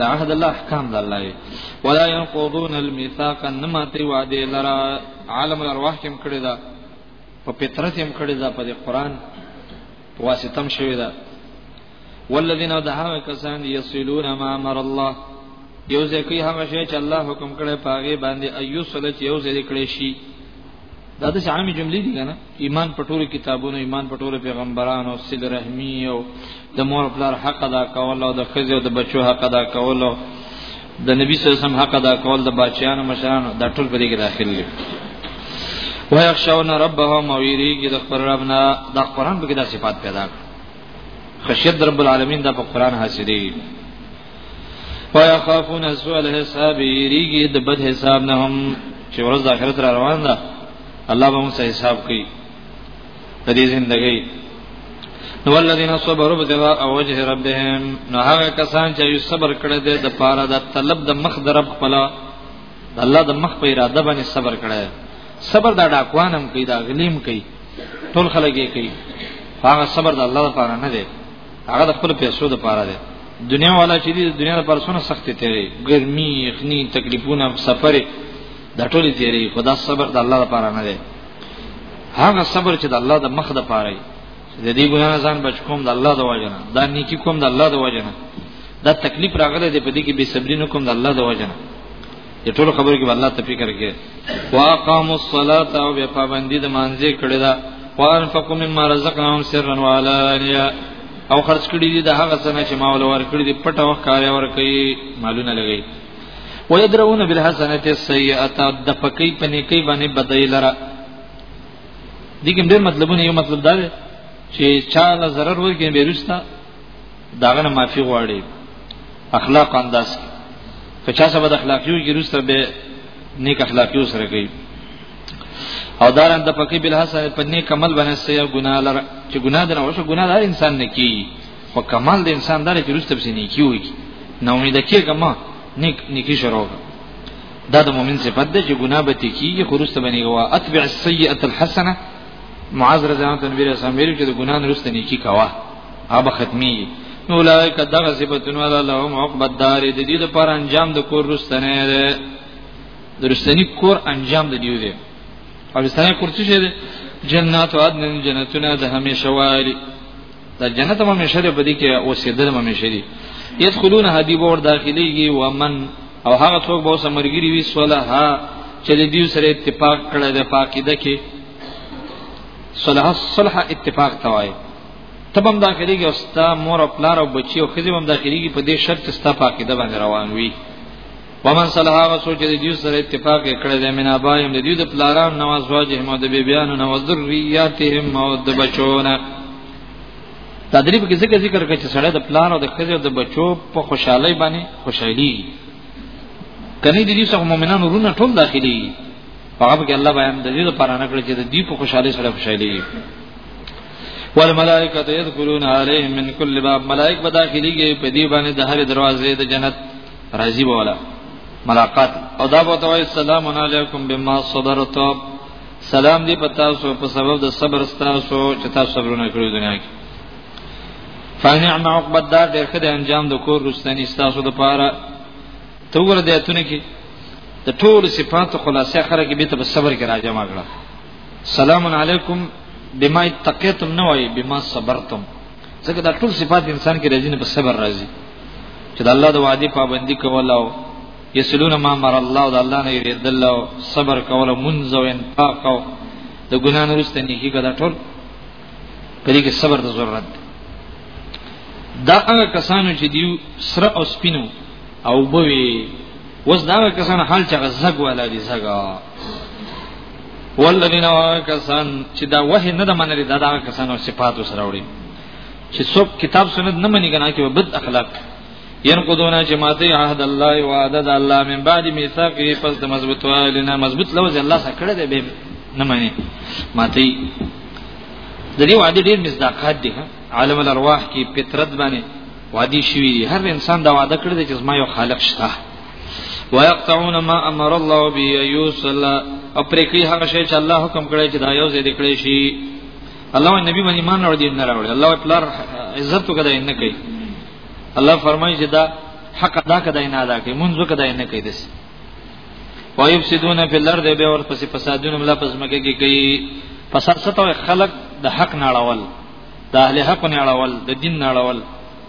دا عهد الله احکام د الله ولا ينقضون الميثاق انما تي وعده لرا عالم الارواح کوم کړی دا په فطرت هم کړی دا په قرآن واسطه هم شوی دا والذین دعوا کسان یصلون ما امر الله یو ځکه هغه شی چې الله حکم کړی پاغه باندې ایو صلی چې یو ځکه کړی شي دا د عامي جملې دي کنه ایمان په ټولو کتابونو ایمان په ټولو پیغمبرانو صله رحمی او د مور پلار حق ادا کول او د خزې او د بچو حق ادا کول د نبی صلی الله علیه وسلم حق ادا کول د بچیانو مشرانو دا ټول په دې کې داخل دي ويخشون ربهم ويريږي د خپل رب نه د قران په کې د صفات پیدا خشیت رب العالمین د په قران حاصلې ويخافون سوء الحساب يريږي د بد حساب نه هم چې ورځ د آخرت را روان ده الله به موږ حساب کوي په دې ژوندۍ نو ولذین صبروا ابتغاء وجه ربهم نو هغه کسان چې یو صبر کړی دی د پاره د طلب د مخ درب خپل الله د مخ په اراده باندې صبر کړی صبر دا ډاکوانم کوي دا غلیم کوي ټول خلک یې کوي هغه صبر د الله لپاره نه دی هغه د خپل پیسو لپاره دی دنیا والا چې د دنیا لپاره څونه سختي تیری ګرمي خني تکلیفونه سفر دا ټول تیری خدا صبر د الله لپاره نه دی هغه صبر چې د الله د مخ د پاره دی د دې ګنا ځان بچ کوم د الله د وجنه دا نیکی کوم د الله د وجنه دا تکلیف راغله دې په دې کې بے صبری نه کوم د الله د وجنه د ټول خبرو کې الله ته فکر کې واقام الصلاه او بیا پابندی د مانځې کړی دا وانفقوا مما رزقناهم سرا وعلانیا او خرج کړی دي د هغه څه چې ما ول ور کړی دي پټه وخت کار ور کوي مالونه لګي ويدرون بالحسنه السيئه د پکې پنې کې باندې بدای لره دګم ډېر مطلبونه یو مطلب دا دی چې چاله zarar ورګې به رښتا داغه نه معافي غواړي اخلاق انداز که چا سبد اخلاقیو کې رښتا به نیک اخلاقیو سره کوي او دارن د پکې بل حسن په نیک عمل باندې سیا ګناه لره چې ګناه درنه وشه ګناه دار انسان نه کی خو کمال د انسان دره چې رسته بسې نیکی وي نو امید کېږه ما نیک نیکی شروع دا د مؤمن صفت ده چې ګناه به تکیږي خو رسته باندې غوا اتبع السیئه الحسنه معاذ رضی الله عنه بیره سم ویل چې د ګناه رسته نیکی کوا هغه ختمي نو لایک دغه صفاتونه لهم عقبه دار د دې لپاره انجام د کور رسته نه ده درستنی کور انجام د دیو دی او رستنی کور څه شه دی جنات عدن جنتونه د همیشه واري دا جنت هم مشری په دې کې او سیدل هم مشری يدخلون حدیب اور داخليږي ومن او هغه څوک به سمرګری وی صلاح چې د دې سره اتفاق کړی د پاکیده کې صلاح صلح اتفاق توای تبم داخليږي او ستا مور او پلار او بچي او خزم هم داخليږي په دې شرط ستا پاکیده باندې روان وي ومن صلح هغه سوچ د دې سره اتفاق کړی د مینا بایم د دې د پلاران نواز واجه مو د بیبیان نو ذریاتهم او د بچونه تدریب کې ذکر ذکر کړي چې سړی د پلار او د خځې او د بچو په خوشحالي باندې خوشحالي کني د دې څخه مؤمنانو رونه ټول داخلي هغه کې الله بیان د دې لپاره نه کړی چې د دې په خوشحالي سره خوشحالي والملائکه یذکرون علیهم من کل باب ملائک بداخلیږي په دې باندې د هر دروازې د جنت راضی بولا ملاقات او دا بوته وای السلام علیکم بما صبرتم سلام دی پتا سو په سبب د صبر تاسو چې تاسو صبرونه کړو دنیا کې فنعم عقب الدار ډېر ښه انجام د کور رستنی تاسو د پاره تو ور دې اتونه کې د ټول صفات خلاصه خره کې به ته صبر کې راځم اګړه سلام علیکم بما اتقیتم نوای بما صبرتم ځکه دا ټول صفات انسان کې راځي نه په صبر راځي چې د الله د وعده پابندي کول او یسلون ما مر الله او د الله نه یریدل او صبر کول او منځ او انفاق او د ګنا نه رسته نیکی کړه ټول په دې کې صبر د ضرورت دی دا هغه کسانو چې دیو سره او سپینو او بوي وس دا هغه کسانو حال چې غزګ ولا دي زګا والذین کسان چې دا وه نه د منلې دا دا کسانو صفات سره وړي چې څوک کتاب سنت نه مني کنه کې بد اخلاق ينقضون جماعت عهد الله وعدد الله من بعد ميثاقه پس د مضبوط والنا مضبوط لوز الله سره کړه دې به نه مني ماتي د دې وعده ډېر مصداقات دي عالم الارواح کې فطرت باندې وادي شوی هر انسان دا وعده کړی چې زما یو خالق شته ويقطعون ما امر الله به يوصل او پرې کوي هغه شی چې الله حکم کړی چې دا یو ځای دی کړی شي الله نبی باندې ایمان اور دین نه راوړي الله پلار عزت وکړي نه کوي الله فرمایي چې دا حق ادا کړي نه ادا کوي منځ وکړي نه کوي دس ويفسدون في الارض به اور پسې فسادونه ملا پس مکه کې کوي فساد ستو خلق د حق نه اړول د اهل حق نه اړول د دین نه اړول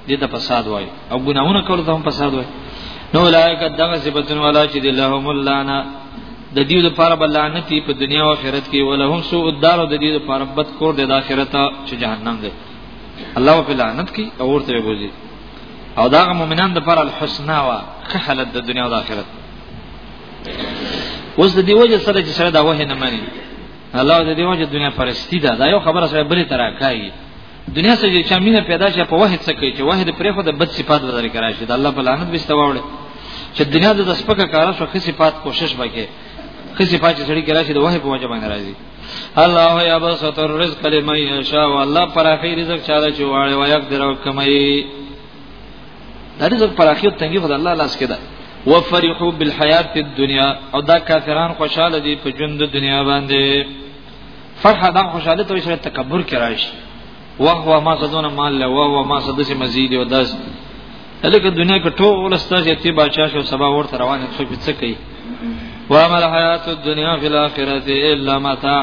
دې ته فساد وای او ګناونه کول ته هم فساد وای نو لایک دغه صفاتونه ولا چې د لهم لانا د دې لپاره بلانت په دنیا او آخرت کې ولهم سوء الدار د دې لپاره بد کور د آخرت چې جهنم دی الله په لعنت کې او ورته وګوري او دا مؤمنان د پر الحسنا وا خحلت د دنیا او آخرت اوس د دې وجه سره چې سره دا وه نه مانی الله د دې وجه دنیا پرستی ده دا یو خبره سره بلی تراکای دنیا سره چې مینه پیدا شي په وحید څه کوي چې وحید پرې خو د بد صفات بدل کرا شي د الله په لعنت بيسته واوړي چې دنیا د سپکه کار شو خې صفات کوشش وکړي خې صفات چې سړي کرا شي د وحید په وجه باندې راځي الله یا بسط الرزق لمن یشاء والله پر اخی رزق چاله چې واړي وای اقدر او کمای دا رزق پر اخی تنګي خدای الله لاس کې ده وفرحوا بالحیات الدنیا او دا کافران خوشاله دي په ژوند د دنیا باندې فرح دا خوشاله ته سره تکبر کې راشي واه واه ما زدون مال له واه واه ما زده سي مزید او داس الکه دنیا کې ټول ستاسو ته بادشاہ شو سبا ورته روانه څو په څه کوي وامل حیات الدنیا فی الاخرته الا متاع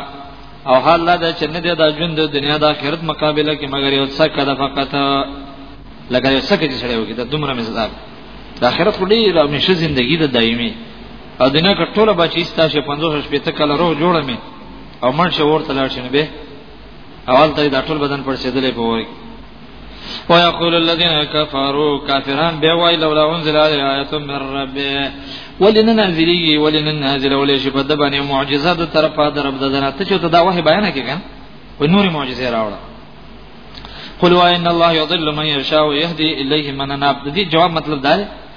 او حال لا ده چې نه ده د ژوند د دنیا د آخرت مقابله کې مګر یو څه کده فقط لکه یو څه کې چې سره وګړي د دومره مزدار د آخرت خو ډیر او مشه ژوندۍ د دایمي او دنیا که ټوله بچی ستاسو 50 شپې ته کله روغ جوړه می او من شه ورته لاړ شنه به اول ته دا ټول بدن پر سیدلې په وای او یقول الذين كفروا كافرون به وای لولا انزل عليه آیه من ربه ولن نازلیږي ولن نازل ولې شي په د باندې معجزه د طرفه در رب ددنه ته چې ته دا وه بیان کې کنه و نور معجزه راوړه قل وان الله يضل من يشاء ويهدي اليه من اناب دې جواب مطلب دا دی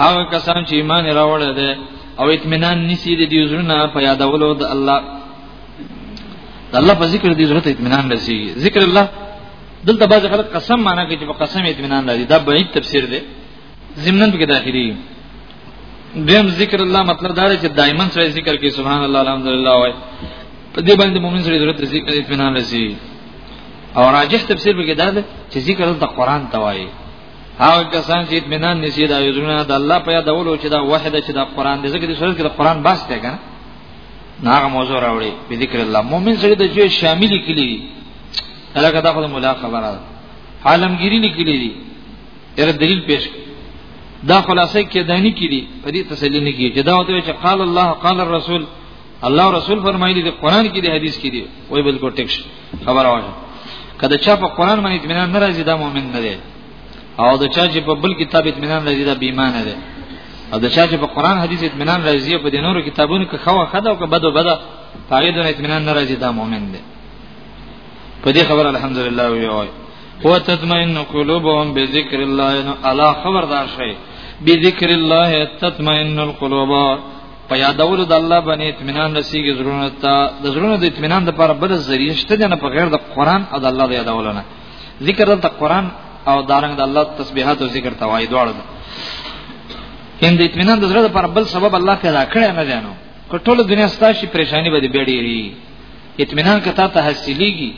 هغه کسان چې ایمان راوړل دي او اطمینان نسی دي دی زړه په یادولو د الله د الله په ذکر دي زړه ته اطمینان رسی ذکر الله دلته بعض خلک قسم معنا کوي چې په قسم اطمینان لري دا بعید تفسیر دی ضمنن کې داخلي دیم ذکر الله مطلب دا دی چې دایمن سره ذکر کوي سبحان الله الحمدلله وای په دې باندې مؤمن سره ضرورت ذکر اطمینان رسی او راجح تفسیر به کې دا دی چې ذکر د قران توایي هغه کسان چې اطمینان نشي دا یوزونه د الله په یادولو چې دا وحده چې دا قران دې ذکر دې سورې کې دا قران باس دی کنه ناغه موضوع راوړي په ذکر الله مؤمن سره د جوه شامل کړي هغه دا خو مولا خبره ده عالمگیری لیکلي دي تر دلیل پیش دا خلاصې کې دانی کړي په دې تسلی نه کړي چې دا وته چې قال الله قال الرسول الله رسول فرمایلی دی قران کې دی حدیث کې دی وای بالکل ټیک خبره وایي کله چې په قران باندې اطمینان نه راځي دا مؤمن نه دی او دا چې په بل کتاب اطمینان راځي دا بې ایمان دی او دا چې په قران حدیث اطمینان راځي په دې نورو کتابونو کې خو خدا او بده بده هغه د اطمینان نه راځي دا مؤمن دی په دې خبر الحمدلله وی وای هو تطمئن قلوبهم بذکر الله الا خبردار شي بذکر الله تطمئن القلوب په یادولو د الله باندې اطمینان رسیږي زړونو ته د زړونو د اطمینان لپاره بل ذریعہ شته نه په غیر د قران او د الله د یادولو نه ذکر د قران او دارنګ د الله تسبیحات او ذکر توای دواړه ان د اطمینان د زړه لپاره بل سبب الله پیدا کړی نه دی نو کټول دنیا ستاسو پریشانی به ډېری اطمینان کته ته حاصلېږي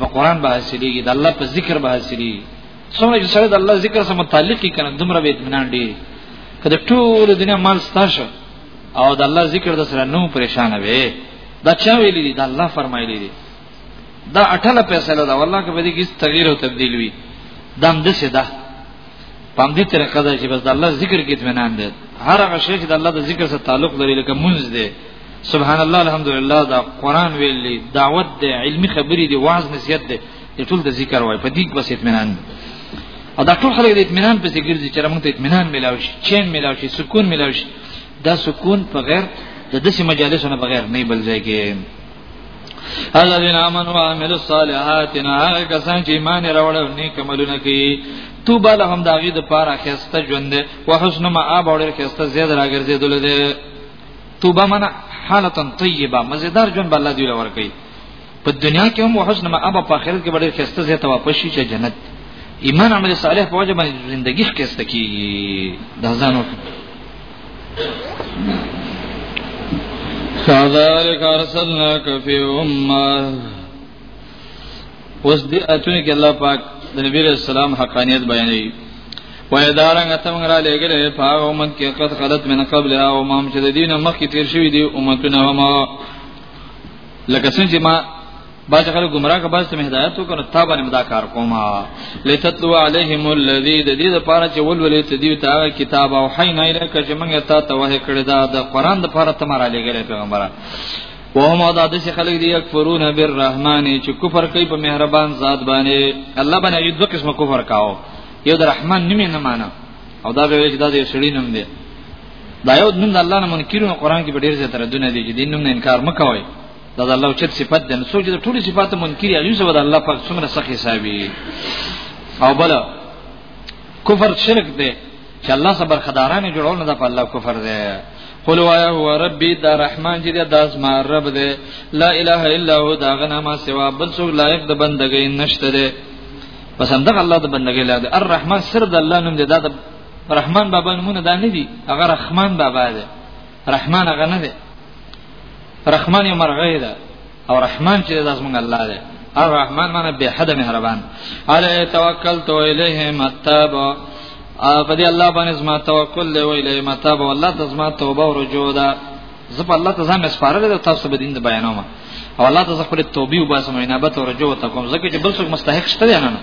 په قران به حاصلېږي د الله په ذکر به حاصلېږي څومره چې سره د الله ذکر سره متعلق کی کنه دومره به اطمینان دی کله ټول دنیا مال ستاسو او د الله ذکر د سره نو پریشان وي دا چا ویلی دی دا الله فرمایلی دی دا اټله فیصله ده والله که به دې کیس تغییر او تبديل وي دا هم دسه ده پام دې طریقه ده چې بس د الله ذکر کې اطمینان ده هر هغه شی چې د الله د ذکر سره تعلق لري لکه منځ ده سبحان الله الحمدلله دا قران ویلی دعوت ده علمی خبرې دي واعظ نصیحت ده دې ټول د ذکر وای په دې کې بس اطمینان او دا ټول خلک د اطمینان په ذکر دي چې موږ ته اطمینان ملاو شي چین ملاو شي سکون ملاو شي دا سکون په غیر د دسي مجالسونو بغیر نه بل ځای کې الذين امنوا وعملوا الصالحات هغه کسان چې ایمان راوړل او نیک عملونه کوي توبه لهم داغي د پاره خسته ژوند او حسن ما اب اورل خسته زیات راګرځیدل دي توبه منا حالتا طیبه مزیدار ژوند بل دی ورکړي په دنیا کې هم وحسن ما ابا په آخرت کې ډېر خسته زه ته واپس شي چې جنت ایمان عمل صالح په وجه باندې ژوندۍ خسته کی د ځانو كذلك ارسلناك في امه اوس دې اتونه کې الله پاک د نبی رسول سلام حقانيت بیانوي وای دارنګ ته موږ را لګلې په هغه امت کې قد خلت من قبل او مام چې د دین مخکې تیر شوی دی امتونه هم لکه څنګه ما باز خلک گمراه کا باز ته هدایت وکړو تا باندې مدا کار کوما لتتلو علیهم الذی د دې لپاره چې ولولې ته دی تا کتاب او حین الیک چې موږ ته توه کړی دا د قران د لپاره تمہاره لګل پیغمبره وهم او دادس خلق دی یکفرون بالرحمن چې کفر کوي په مهربان ذات باندې الله باندې یو دوه قسمه کفر کاو یو د رحمان نوم نه معنا او دا به چې دا د شړی نوم دی دا یو نوم د الله نه منکرونه قران کې ډیر زیات ردونه دي چې دین نوم نه انکار مکوئ دا د الله چت صفت ده نو څوک چې ټول صفات منکر یې یوه د الله پاک څومره سخت حسابي او بل کفر شرک ده چې الله صبر خداران جوړول نه د الله کفر ده قل وایا هو ربی دا رحمان چې دا اسما رب ده لا اله الا هو دا غنا ما سوا بل څوک لایق د بندګۍ نشته ده پس همدغه الله د بندګۍ لایق ده الرحمن سر د الله نوم ده دا رحمان بابا نمونه دا نه دي هغه رحمان بابا دی رحمان هغه نه دی رحمان یو مرغه ده او رحمان چې داس مونږ الله دی الرحمن معنی به حد مهربان علی توکل تو الیه متاب په دې الله باندې زما توکل دی ویلې متاب الله ته زما توبه او رجوع ده زه په الله ته ځم اسپارل ده تاسو به دین د بیانوم او الله ته خپل توبې او باسم عنابت او رجوع ته کوم ځکه چې بل څوک مستحق شته نه نه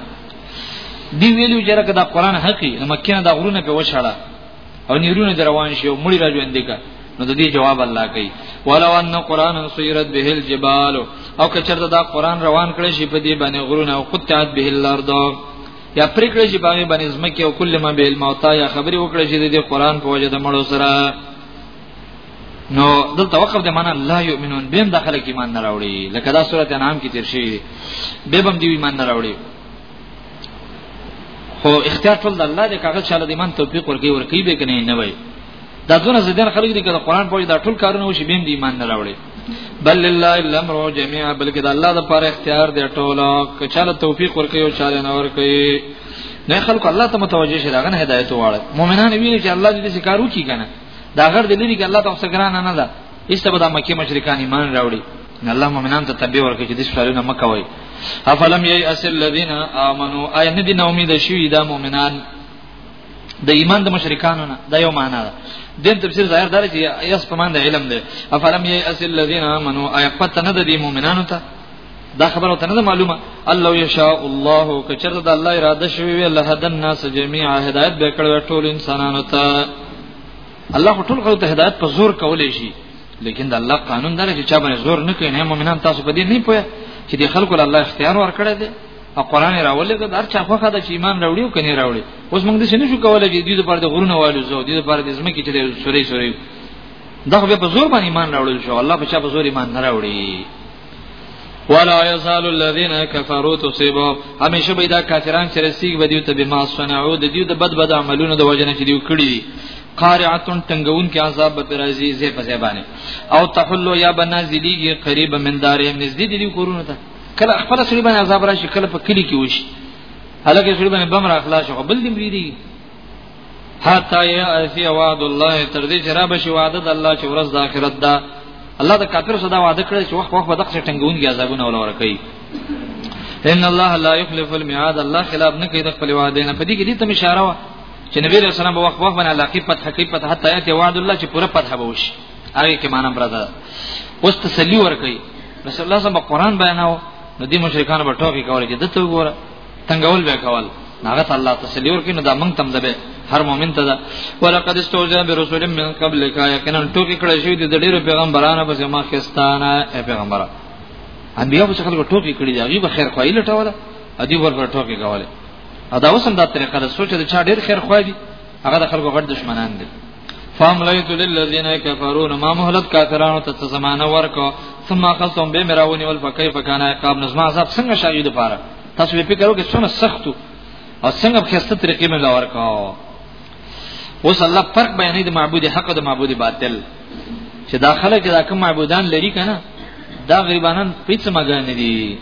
دی ویلو چې راکه دا قران حقي نو مکه دا غرونه په وشاړه او نیرونه دروان شي او مړي راځي اندګه نو د دې جواب الله کوي ولو ان قران سيرت به الجبال او کچرته دا قران روان کړي شي په دې باندې غرونه او قطعت به الارض یا پرکړه شي باندې باندې زمکه او کله ما به الموت یا خبري وکړي شي د قران په وجه د مړو سره نو دلته وقف د معنا لا یؤمنون بهم داخله کې ایمان نه راوړي لکه دا سورته انعام کې تیر شي به بم دی ایمان نه راوړي خو اختیار ټول د الله د کاغذ شاله د ایمان توفیق ورګي ورکی به کني نه وای دا دونه زیدن خلک دي کله قران پوهې دا ټول کارونه وشي بهم دی ایمان نه راوړي بل لله الامر جميعا بلکې د الله د پر اختیار دی ټول کچاله توفیق ورکی او چاله نه ورکی نه خلکو الله ته متوجه شي داغه هدایت واړه مؤمنان ویني چې الله دې شکارو کی کنه دا غر د لری کې الله تعالی څخه ګران نه ده ایسته به د مکه مشرکان ایمان راوړي نه الله مؤمنان ته تبي ورکړي چې د سوالونه مکه وای افلم یی اصل الذین آمنو آیا نه دي نو امید شوی دا مؤمنان د ایمان د مشرکانو نه دا یو معنا ده دین تفسیر ظاهر دار چې یس په مان د علم ده افلم یی اصل الذین آمنو آیا پته نه د مؤمنانو ته دا خبره ته نه معلومه الله یشاء الله کچره د الله اراده شوی وی له هدن ناس جميعا هدایت به کړو ټول انسانانو ته الله ټول خلکو ته هدایت په زور کولې شي لیکن د الله قانون دا چې چا باندې زور نه کوي نه مؤمنان تاسو په دې نه پوهه چې د خلکو له الله اختیار ورکړی دی او قران راولې دا هر چا خوخه د ایمان راوړي او کني راوړي اوس موږ د شنو شو کولای چې د دې لپاره د غرونه والو زو د دې لپاره د زمکه چې د سوري سوري دا خو به په زور باندې ایمان راوړل شو الله په چا په زور ایمان نه راوړي ولا يزال الذين كفروا تصيبهم همیشه به دا کافران چې رسیږي به دیو ته به ما صنعو د دیو د بد بد عملونو د وجنه چې دیو کړی قارعتون تنگون کې عذاب به راځي زی په زبانه او تحلوا یا بنازلیږي قریب من دارهم نزدې دی کورونه ته کله خپل سړي باندې عذاب راشي کله په کلی کې وشي هلکه سړي باندې بم را خلاص شو بل دې مریدي حتا یا اسی وعد الله تر دې چې را بشي وعده د الله چې ورځ د آخرت ده الله د کافر صدا وعده کړی چې وخت وخت به دغه ټنګون کې عذابونه ولا ورکړي ان الله لا يخلف الميعاد الله خلاف نه کوي د خپل وعده نه پدې کې دې ته اشاره وا چې نبی رسول الله وخت وخت باندې علاقه په حقیقت حتا یاتي وعد الله چې پوره پته به وشي هغه کې معنی بردا اوس تسلی ورکړي رسول الله صلی الله علیه وسلم قرآن بیاناو نو دې مشرکان به ټوکی کولې چې دته وګوره تنگول به کول هغه ته الله تسلی ورکړي نو دا مونږ تم ده هر مؤمن ته ده ولقد استوجا برسول من قبل کا یقینا ټوکی کړی شوی د ډیرو پیغمبرانو په ځما خستانه ای پیغمبر انبیاء په خلکو ټوکی کړی دی هغه به خیر خوای لټوله ادي ورته ټوکی کوله ادا اوس هم دا طریقه ده سوچ د چا ډیر خیر خوای دی هغه د خلکو غټ دشمنان دي فاملیت للذین کفرون ما مهلت کافرانو ته زمانہ ورکو ثم اخذتم بمراونی والفکیف کان عقاب نظم عذاب څنګه شاید پاره تاسو به فکر وکړئ څونه سختو او څنګه په خسته طریقې مې لا ورکو اوس الله فرق بیانې د معبود حق او د معبود باطل چې داخله کې دا کوم معبودان لري کنه دا غریبانان پیڅ مګان دي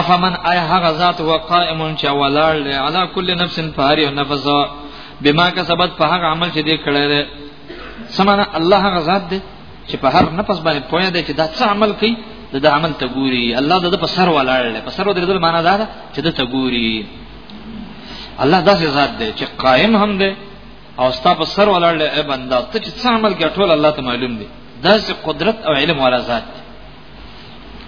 افمن آی هغه ذات هو قائم چې ولار له علا کل نفس فاری او نفس بما کسبت په هغه عمل چې دې کړی دی سمانه الله هغه ذات دی چې په هر نفس باندې پوهه دی چې دا څه عمل کوي د د عمل ته ګوري الله د په سر ولاړ دی په سر ودرېدل معنا دا ده چې د ته ګوري الله داسې ذات دی چې قائم هم دی او ستا په سر ولاړ دی ای بندا ته چې څه عمل کوي ټول الله ته معلوم دی داسې قدرت او علم والا ذات دی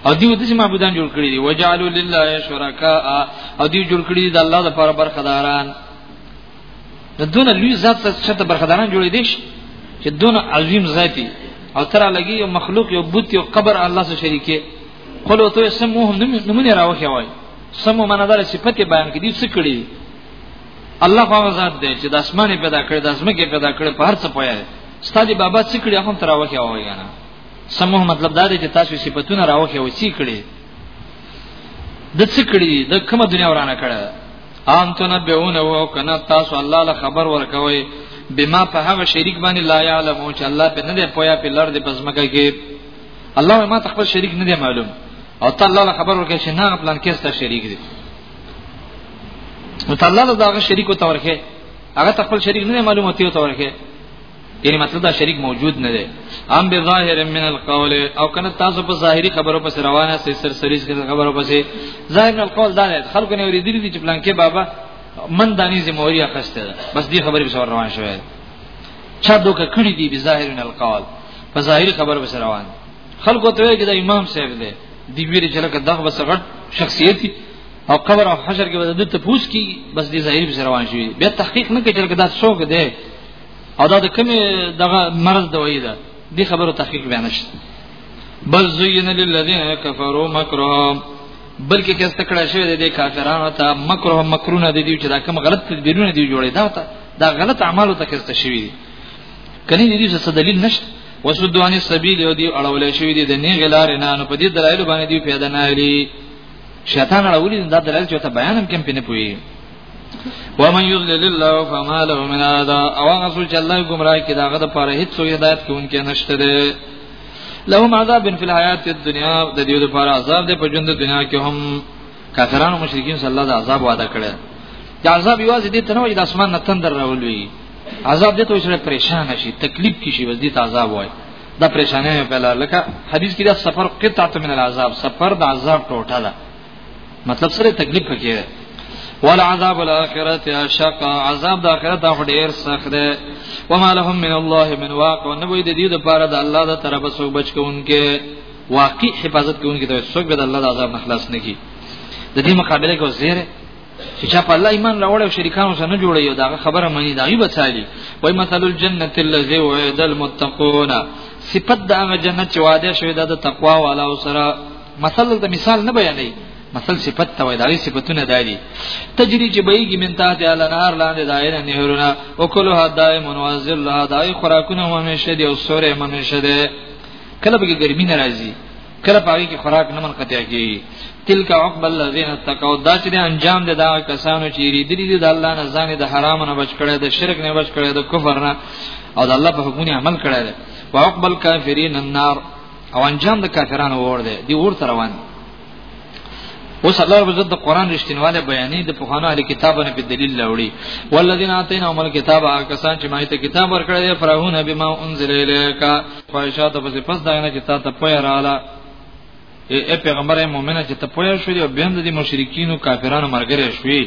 او دیو د معبودان جوړ کړی دی وجعلوا لله شرکاء او دیو جوړ کړی دی د الله لپاره برخداران د دون لوی ذات ته څه برخداران جوړې دي چې دون عظیم ذاتی او تر لګي یو مخلوق یو بت یو قبر الله سره شریکه قلو ته سمو هم نمونه راوخی وای سمو مندار صفته بیان کړي څه کړی الله هغه ذات دی چې د اسمانه پیدا کړی د اسمکه پیدا کړی په هر څه پوهه ستادي بابا څه کړی هغه تر واخی وای نه سموه مطلب دا دی چې تاسو صفاتونه راوخی او سی کړی د څه کړی د کومه دنیا ورانه کړه ان تنبئون او کنه تاسو الله له خبر ورکوي بما په هغه شریک باندې لا يعلم چې الله په نه دی پویا په لړ د پزمکه کې الله ما تخبر شریک نه دی معلوم او ته الله له خبر ورکړي چې نه پلان کې ست شریک دی نو ته الله له داغه شریکو تورکه هغه خپل شریک نه معلومه تیو تورکه یعنی مطلب دا شریک موجود نه دی ام به ظاهر من القول او کنه تاسو په ظاهری خبرو پس روانه سي سر سریز کې خبرو پس ظاهر من القول دا نه خلکو نه ورېدل دي چې پلان کې بابا من دانی زموري اخسته ده بس دې خبرې په روان شوې چا دوکه کړی دی به ظاهر من القول په ظاهری خبرو پس روان خلکو ته وایي چې دا امام صاحب دی دی ویری چې لکه دغه بس غټ شخصیت او قبر او حشر کې به د ته پوس کی بس دې ظاهری پس روان شي بیا تحقیق نه کوي چې دا څوک دی او دا د کومې دغه مرض دوی ده دې خبرو تحقیق بیان نشته بل زین للذین کفروا مکرهم بلکې که څه کړه شوی د کافرانو ته مکروه مکرونه دي چې دا کوم غلط تدبیرونه دي جوړې دا ته دا غلط اعمالو ته کېسته شوی دي کني دې څه دلیل نشته وسدوان السبیل او دی اړول شوی دی د نه غلار نه نو په دې درایل باندې دی پیدا نه لري شیطان اړولې دا درایل چې ته بیانم کم پینې پوي ومن يضلل الله فما له من هذا او هغه څوک چې الله گمراه کړي داغه د پاره هیڅ څو هدایت کوونکی نشته دی لهم عذاب فی الحیات الدنیا د دې لپاره عذاب دی په ژوند دنیا کې هم کافرانو مشرکین صلی الله د عذاب وعده کړي دا عذاب یوازې دې تنوي د اسمان نه تندر راولوي عذاب دې ته سره پریشان شي تکلیف کې شي بس دې ته عذاب وای دا پریشانه په لار لکه حدیث کې دا سفر قطعه من العذاب سفر د عذاب ټوټه ده مطلب سره تکلیف پکې ده ولا عذاب الاخرت اشق عذاب د اخرت هغه ډیر سخت ده وما لهم من الله من واق نو وې د دې لپاره د الله د طرفه څوک بچ کوونکې واقعي حفاظت کوونکې ته څوک به د الله د عذاب نه خلاص نه کی د دې مقابله کو زیره چې چا په الله ایمان راوړ او شریکانو سره نه جوړي یو دا خبره مانی دا غیب چالي وای مثل الجنه الذي وعد المتقون صفت دا جنت چې وعده شوی دا د تقوا والا او سره مثل د مثال نه بیانې مثل صفت ته وای دا صفاتونه دایي تجری چې بهږي من ته د الانهار لاندې دایره نهرونه او کله دایم منوزل لا دای خوراکونه همیشه دی او سورې همیشه دی کله به ګرمي ناراضي کله پاره کې خوراک نه منقطع کیږي تلک عقب الذين اتقوا دا چې انجام ده دا کسانو چې ریدلی دي د الله نه ځان د حرام نه بچ کړي د شرک نه بچ کړي د کفر نه او د الله په حکمونو عمل کړي ده وعقب الكافرين النار او انجام د کافرانو ور دی دی ورته روان اوس الله رب عزت د قران رښتینواله بیانې د پوهانو علی کتابونه په دلیل لوري والذین اتیناهم الکتاب هغه کسان چې مایته کتاب ورکړی دی فرحون بما انزل الیک فایشات پس پس دا نه چې تا ته پوهه رااله ای پیغمبر مومنه چې ته پوهه شوې او بهم د مشرکین او کافرانو مرګره شوې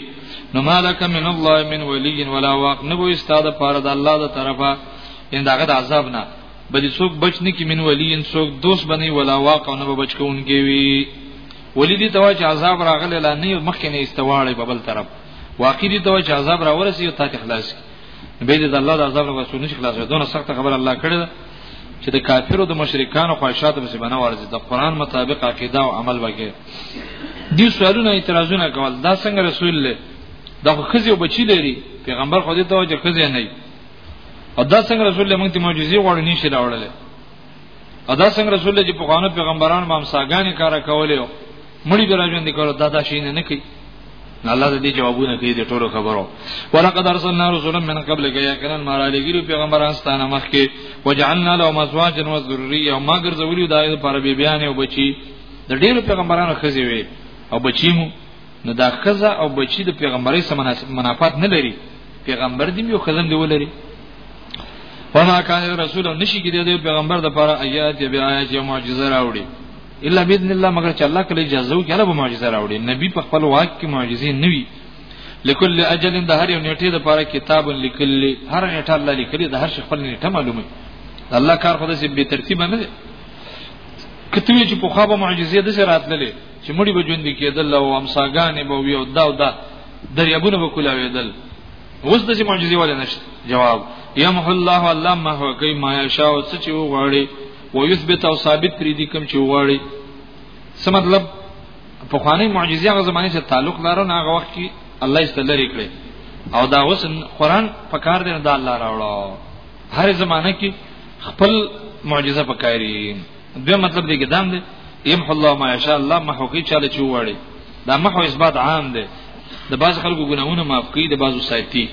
نو مالک من الله من ولی ولا واق نبو استاد پاره د الله د طرفه ان داغه د عذاب نه بلې څوک بچ نه کی من ولی ان څوک دوست بنی ولا واقع نه بچ کوونکی وي ولی دي توا چې عذاب راغلی لا نه مخکې نه استواړي په بل طرف واقع دي توا چې عذاب را ورسی او تا ته خلاص به دې د الله د عذاب نه وسونه خلاص دونه سخت خبر الله کړی چې د کافرو د مشرکانو خواهشات به سبنه ورزي د قران مطابق عقیده او عمل وکړي دي سوالونه اعتراضونه کول دا څنګه رسول له د خزي او بچی لري پیغمبر خو دې ته وجه خزي نه او دا څنګه رسول الله موږ ته معجزې غوړې نشي راوړلې او دا څنګه رسول الله چې په قانون پیغمبران مام ساګانی کار کولې او مړي دراجون دي کولو دا دا شي نه کوي الله دې جوابونه کوي د ټولو خبرو ولقد ارسلنا رسلا من قبلك يا كنن ما را لګیرو پیغمبران ستانه مخکې وجعلنا لهم ازواجا وذريه او ما ګرځولې دایې پر بی بیان او بچي د ډیرو پیغمبرانو خزي وي او بچیمو نو دا خزه او بچی د پیغمبري سره منافات نه لري پیغمبر دې یو خزم دی ولري وما كان رسول نشي کې د پیغمبر د لپاره آیات یا آیات یا معجزه راوړي الا باذن الله مگر چې الله کله اجازه وکړي هغه معجزه راوړي نبی په خپل واک کې معجزې نه وي لكل اجل د هر یو نیټه د لپاره کتاب لیکل هر نیټه الله لیکلي د هر شي خپل نیټه معلومه الله کار خدای سي به ترتیب نه کته چې په خوابه معجزې د سره راتللې چې مړي به ژوند کېدل او امساګانې به وي او دا او دا دریابونه به کولاوېدل اوس د معجزې ولې نشته جواب یمح الله الله ما هو کوي ما یشاء او څه چې وغواړي او یثبت او ثابت پرې دي کوم چې وغواړي څه مطلب په خواني معجزې هغه زمانه چې تعلق لرو نه هغه وخت کې الله یې ستلری کړی او دا اوس قران په کار دی دا الله راوړو هر زمانه کې خپل معجزه پکاري دوی مطلب دی کې دام دی يمحو الله ما يشاء الله محو کی چاله چوغړي دا محو اثبات عام دی د باز خلکو ګناونه معاف کوي د بازو ساتي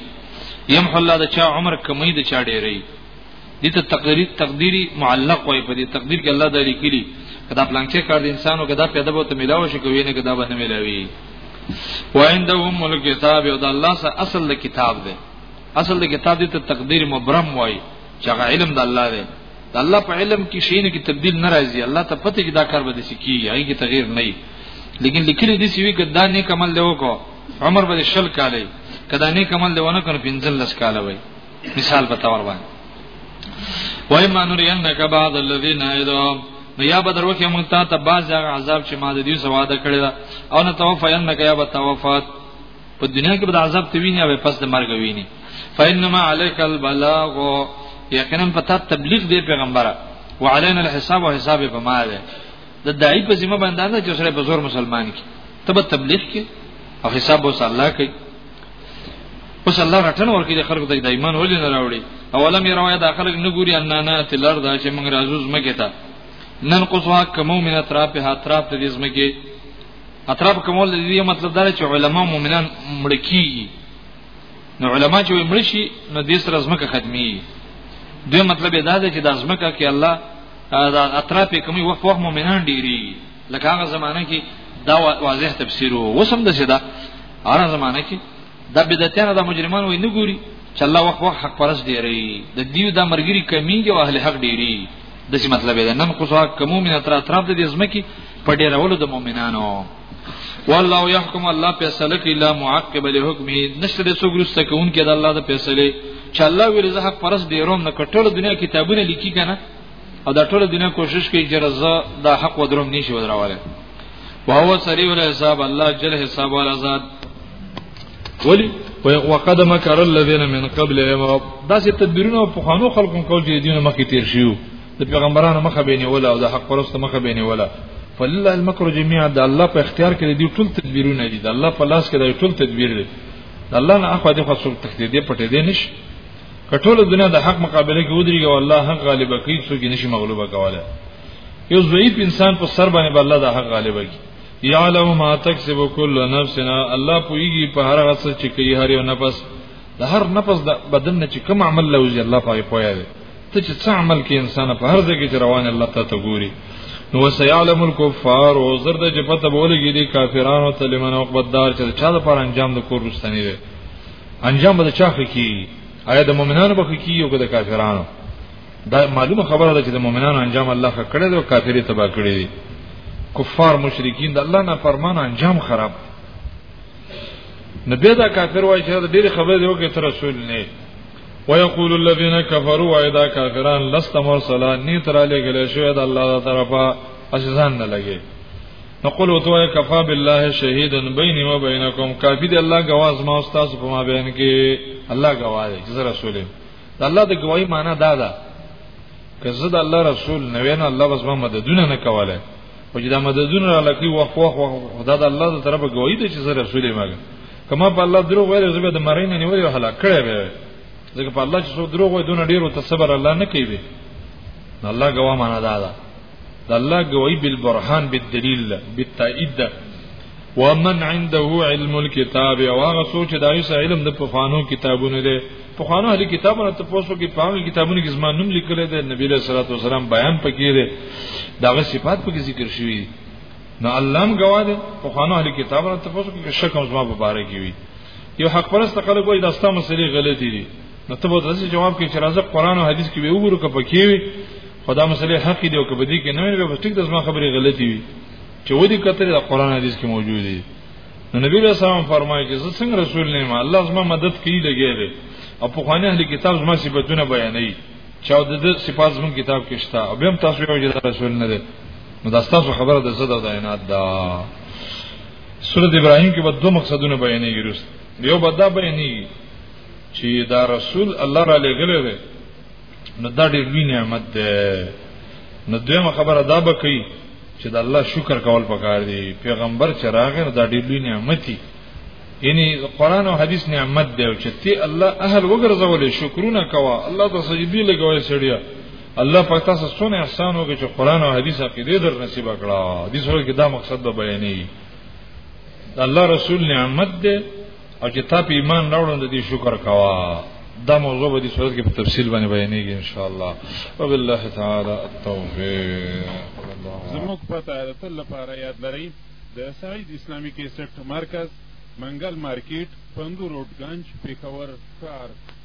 يمحو الله د چا عمر کمی د چا ډیری دي ته تقديري تقديري معلق وي په دې تقدير کې الله دا لیکلي کدا پلانچې کار د انسانو کدا پیدا به ته ملاوي شي کوي نه کدا به نه ملاوي وعندهم الكتاب او د الله سره اصل د کتاب دی اصل د کتاب دی ته تقدیر مبرم وای چې هغه علم د الله دی د الله په علم کې شینه کې تبديل ناراضي الله ته پته کې دا کار به دسی کیږي هغه کې تغیر نه وي لیکن لیکلي دي چې وی ګدا نیک عمل له وکړو عمر به شل کاله کدا نیک عمل له ونه کړ پنځل لس کاله وي مثال به تور باندې وای ما نور انک بعض الذين ايدهم نو یا به دروکه مونږ ته بعض عذاب چې ما د دې سواده کړی دا او نه توفینک یا به توفات په دنیا کې به عذاب ته ویني او پس د مرګ ویني فینما علیک البلاغ یقینا پتا تبلیغ دی پیغمبره وعلينا الحساب او حساب په ما ده د دای په ذمہ باندې نه چې سره په زور مسلمان کی ته به تبلیغ کی او حساب وس الله کوي اوس الله رټن ورکې د خلکو د ایمان ولې نه راوړي اولم یې روایت اخلک نه ګوري ان نه تلر دا چې موږ راځو زمکه ته نن قصوا کمو من اطرافها اطراف د زمکه اطراف کومول دې مطلب دا چې علما مؤمنان مړکی نو علما چې مړشي نو دې سره زمکه ختمي دوی مطلب دا دی چې د زمکه کې الله دا اطراف کومي وخت وخت مؤمنان ډيري لکه هغه زمانه کې دا واضح تفسیر وو وسم د شدا هغه زمانه کې دا بدعتانه د مجرمان وای نه ګوري چې الله وخت وخت حق پرس دی ری د دیو د مرګری کمیږي او اهل حق ډیری د څه مطلب دی نن خو ځکه کومو من تر اطراف د دې زمکی په ډیرولو د مؤمنانو والله يحكم الله فیصله کوي لا معقب له حکمه نشته د څوګرو سکون کې د الله د فیصله چې الله ویل زه حق پرس ډیروم نه کټول دنیا کتابونه لیکي کنه او دا ټول دنیا کوشش کوي چې رضا دا حق ودروم نشي ودراواله وهو سریع الحساب الله جل حساب والا ذات ولی وقد مكر الذين من قبل دا چې تدبیرونه په خانو خلکو کول چې دینه مخکې تیر شیو د پیغمبرانو مخه بینه ولا او د حق پرسته مخه بینه ولا فلله المکر جميعا د الله په اختیار کې دي ټول تدبیرونه دي د الله په لاس کې دي ټول تدبیر دي د الله نه اخو دغه څوک تخدید پټې دي نش کټول دنیا د حق مقابله کې ودرېږي او الله حق غالب کوي څوک نشي مغلوبه کوله یو ضعیف انسان په سر باندې الله د حق غالب کوي یعلم ما تکسب کل نفسنا الله پویږي په هر هغه څه چې کوي هر یو نفس د هر نفس د بدن نه چې کوم عمل لوي الله پاګه پویا دی ته چې څه عمل کې انسان په هر ځای کې روان الله ته ته ګوري نو سيعلم الكفار او زرد چې پته بولږي دي کافرانو ته لمن عقبت دار چې چا د پر انجام د کور رستنی دی انجام به چا خکی آیا د مؤمنانو به خکی یو د کافرانو دا معلومه خبره ده چې د مؤمنانو انجام الله خ کړی دی او کافری تبا کړی دی کفار مشرکین د الله نه فرمان انجام خراب دی نو بیا دا کافر وایي چې ډېر خبره دی وکړه تر رسول نه ويقول الذين كفروا اذا كافرون لست مرسلا ني تر علی گله شوی د الله تعالی طرفه اساسان نه لګي نقول وتوه کفا بالله شهیدا بیني و بینکم کافی دی الله گواز ما استاد په ما بین کې الله گواه دی چې رسول دی الله د گواہی معنی دا ده که زه د الله رسول نه وین الله بس ما مددونه نه کوله او چې دا مددونه را لکی وخت وخت خدا د الله د طرفه گواہی دی چې زه رسول دی مګر کما په الله درو ویل زه به د مرین نه ویل هلاک کړی به ځکه په الله چې څو درو وای دونه ډیرو ته صبر الله نه کوي الله گواه معنی دا ده د الله گواہی بالبرهان بالدلیل ده بالتایید ده ومن عنده علم الكتاب او هغه سوچ دا یې علم د پخوانو کتابونو دی پخوانو هلي کتابونه ته پوسو کې پاوی کتابونو کې زما نوم لیکل دی نبی له صلوات والسلام بیان پکې دی داغه صفات پکې ذکر شوی دی نو الله هم گواه دی پخوانو هلي کتابونه ته پوسو کې شک هم زما په باره کې وی یو حق پرست خلک وایي دا ستاسو مسلې غلطې دي نو ته به ځکه جواب کې چې راځه قران او حديث کې وګورو که پکې وي خدا مسلې حق دی او کبه دې کې نه وي بس ټیک د زما خبرې غلطي وي چې ودی کتل د قران حدیث کې موجود دي نو نبی له سلام فرمایي چې زه څنګه رسول نه ما الله زما مدد کوي لګیږي او په خوانه اهل کتاب زما صفاتونه بیانوي چې د دې صفات زمون کتاب کې شته او بهم تاسو یو جدا رسول نه ده نو دا تاسو خبره ده زده ده نه ده سورۃ ابراهیم کې به دوه مقصدونه بیانېږي رس یو بدا بیانېږي چې دا رسول الله را لګلې نو دا ډېر لوی نعمت دی نو دویمه خبره دا به کوي چې د الله شکر کول پکار دی پیغمبر چې راغی دا ډېر لوی نعمت دی یعنی قران او حدیث نعمت دی او چې ته الله اهل وګرځولې شکرونه کوا الله ته سجدي لګوي سړیا الله پاک تاسو څونه احسان وکړي چې قران او حدیث عقیده در نصیب کړه دې سره کې دا مقصد به بیانې الله رسول نعمت دی او چې تا په ایمان راوړل د دې شکر کوا دا موضوع به د صورت کې په تفصیل باندې بیانېږي ان شاء الله وبالله تعالی التوفیق زموږ پته د تل لپاره یاد لرئ د سعید اسلامی کیسټ مرکز منګل مارکیټ پندو روډ گنج پیښور ښار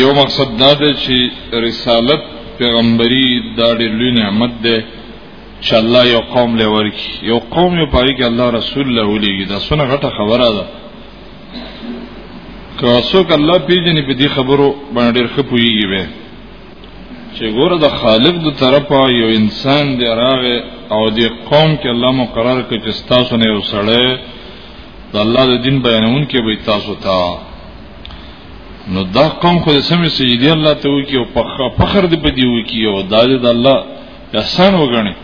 یو مقصد دا دی چې رسالت پیغمبري دا ډېر لوی نعمت دی چې الله یو قوم له ورکی یو قوم یو پای کې الله رسول له ولېږي دا څونه غټه خبره ده که څوک الله پیژني په دې خبرو باندې ډېر ښه پوهیږي به چې ګوره د خالق د طرفه یو انسان دی راغی او د قوم کې الله مقرر کړ چې تاسو نه وسړی د الله د دین بیانون کې به تاسو ته نو دا قوم خو سمې سجدي الله ته وکي او فخر دې بدی وکي او دا دې د الله احسان وګڼي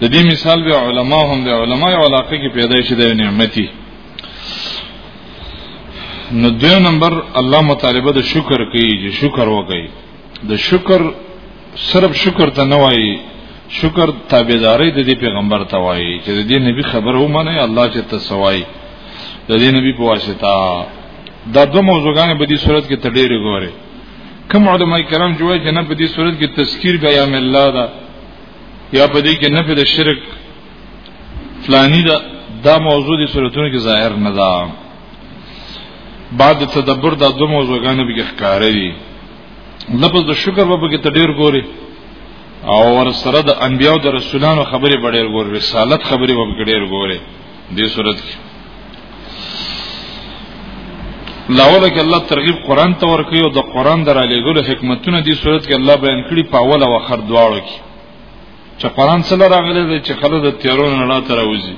د دې مثال به علما هم د علما یو علاقه کې پیدا شي د نعمتي نو دویم نمبر الله مطالبه د شکر کوي چې شکر وکړي د شکر صرف شکر ته نه وایي شکر تابعداري د دې پیغمبر ته وایي چې د دې نبی خبره ومنه الله چې ته سوای د دې نبی په واسطه دا دوه موضوعګان په دې صورت کې تډېری ګوره کوم علما کرام چې وایي چې نه په دې صورت کې تذکیر بیان الله دا یا په دې کې نه په شرک فلانی دا دا موضوع دي صورتونو کې ظاهر نه ده بعد تدبر دا دوه موضوعګان به ښکارې دي لفظ د شکر په بګه ته ډیر ګوري او ور سره د انبیو د رسولانو خبرې بډیر ګوري رسالت خبرې وب ډیر ګوري دې صورت کې لاوله کې الله ترغیب قران ته ورکړي او د قران درالېګلو حکمتونه دې صورت کې الله بیان کړي په اوله او اخر دواړو کې چې قران سره راغلی دی چې خلک د تیارو نه لا تر وځي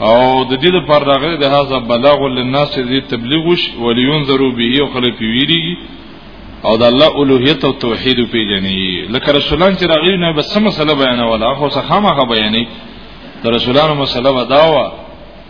او د دې لپاره راغلی د هاذا بلاغ للناس دې تبلیغ وش ولینذرو به او خلک پیویری او د الله اولوہیت او توحید پیژني لکه رسولان چې راغلی نه بس مسله بیانوله خو څه خامخه بیانې د رسولانو مسله وداوه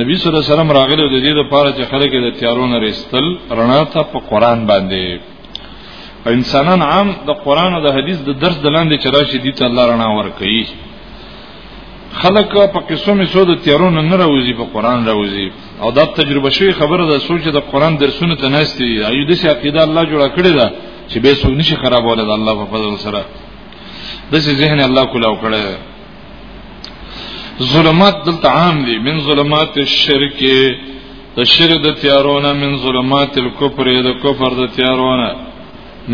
نبی صلی الله علیه وسلم راغلی د دې لپاره چې خلک د تیارونو رستل رڼا ته په قران باندې او انسانان عام د قران او د حدیث د درس د لاندې چې راشي دي ته الله رڼا ورکړي خلک په قصو می سود تیارونو نه راوځي په قران راوځي او دا تجربه شوی خبره ده سوچ د قران درسونه ته نهستي ایو د شي عقیده الله جوړ کړی ده چې به سوګ نشي خرابوله د الله په فضل سره د ذهن الله کولاو کړی ظلمات دلته عام دي من ظلمات الشرک د شرک د تیارونه من ظلمات الكفر د کفر د تیارونه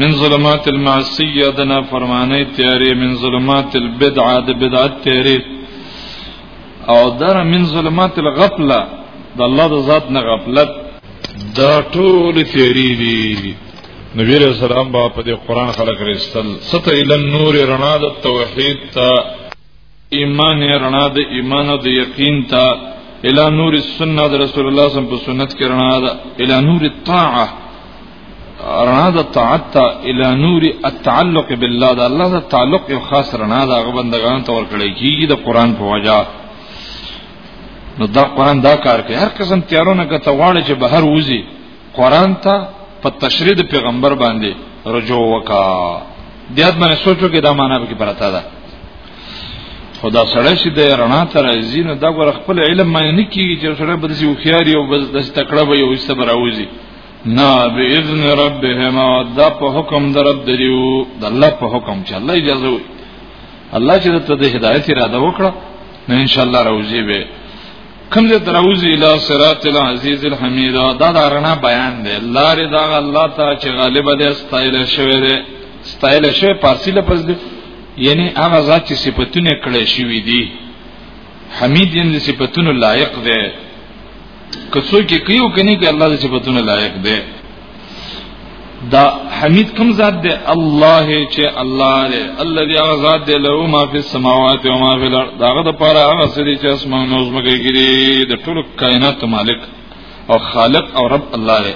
من ظلمات المعصیه د نافرمانی تیارې من ظلمات البدعه د بدعت تیارې او در من ظلمات الغفله د الله د ذات نه غفلت دا ټول تیارې دي نبی علیہ السلام با په دې قران خلق رسل ست ال نور رڼا د توحید تا ایمان رڼا د ایمان د یقین تا الی نور السنه د رسول الله صلی الله علیه وسلم سنت کې رڼا ده الی نور الطاعه رڼا د طاعت ته الی نور التعلق بالله د الله د تعلق یو خاص رڼا ده هغه بندگان تور کړی کیږي د قران په وجا نو دا قران دا کار کوي هر قسم تیارونه کته واړه چې بهر وځي قران ته په تشریح د پیغمبر باندې رجوع وکا دیات باندې سوچو کې دا معنا به کې پراته ده خدا سره چې د رڼا تر عزین دا ګور خپل علم مې نه کیږي چې سره به دسی وخیاري او بس د تکړه به یو صبر اوزي نا باذن ربهم دا په حکم در رب دیو د الله په حکم چې الله اجازه وي الله چې ته د هدایت اراده وکړه نو ان شاء الله روزي به کوم ځای تراوزی الی صراط العزیز الحمید دا دا رڼا بیان دی لار دا الله ته چې غالب دی استایل شوی دی استایل شوی پارسی لفظ دی یعنی هغه ذات چې صفاتونه کړی شوی دی حمید یعنی صفاتونه لایق دی کڅو کې کیو کني کې الله د صفاتونه لایق دی دا حمید کوم ذات دی الله چې الله دی الذي هغه ذات دی له ما فی السماوات و ما فی الارض داغه د پاره هغه سړي چې اسمان او زمکه کې دی د ټولو کائنات مالک او خالق او رب الله دی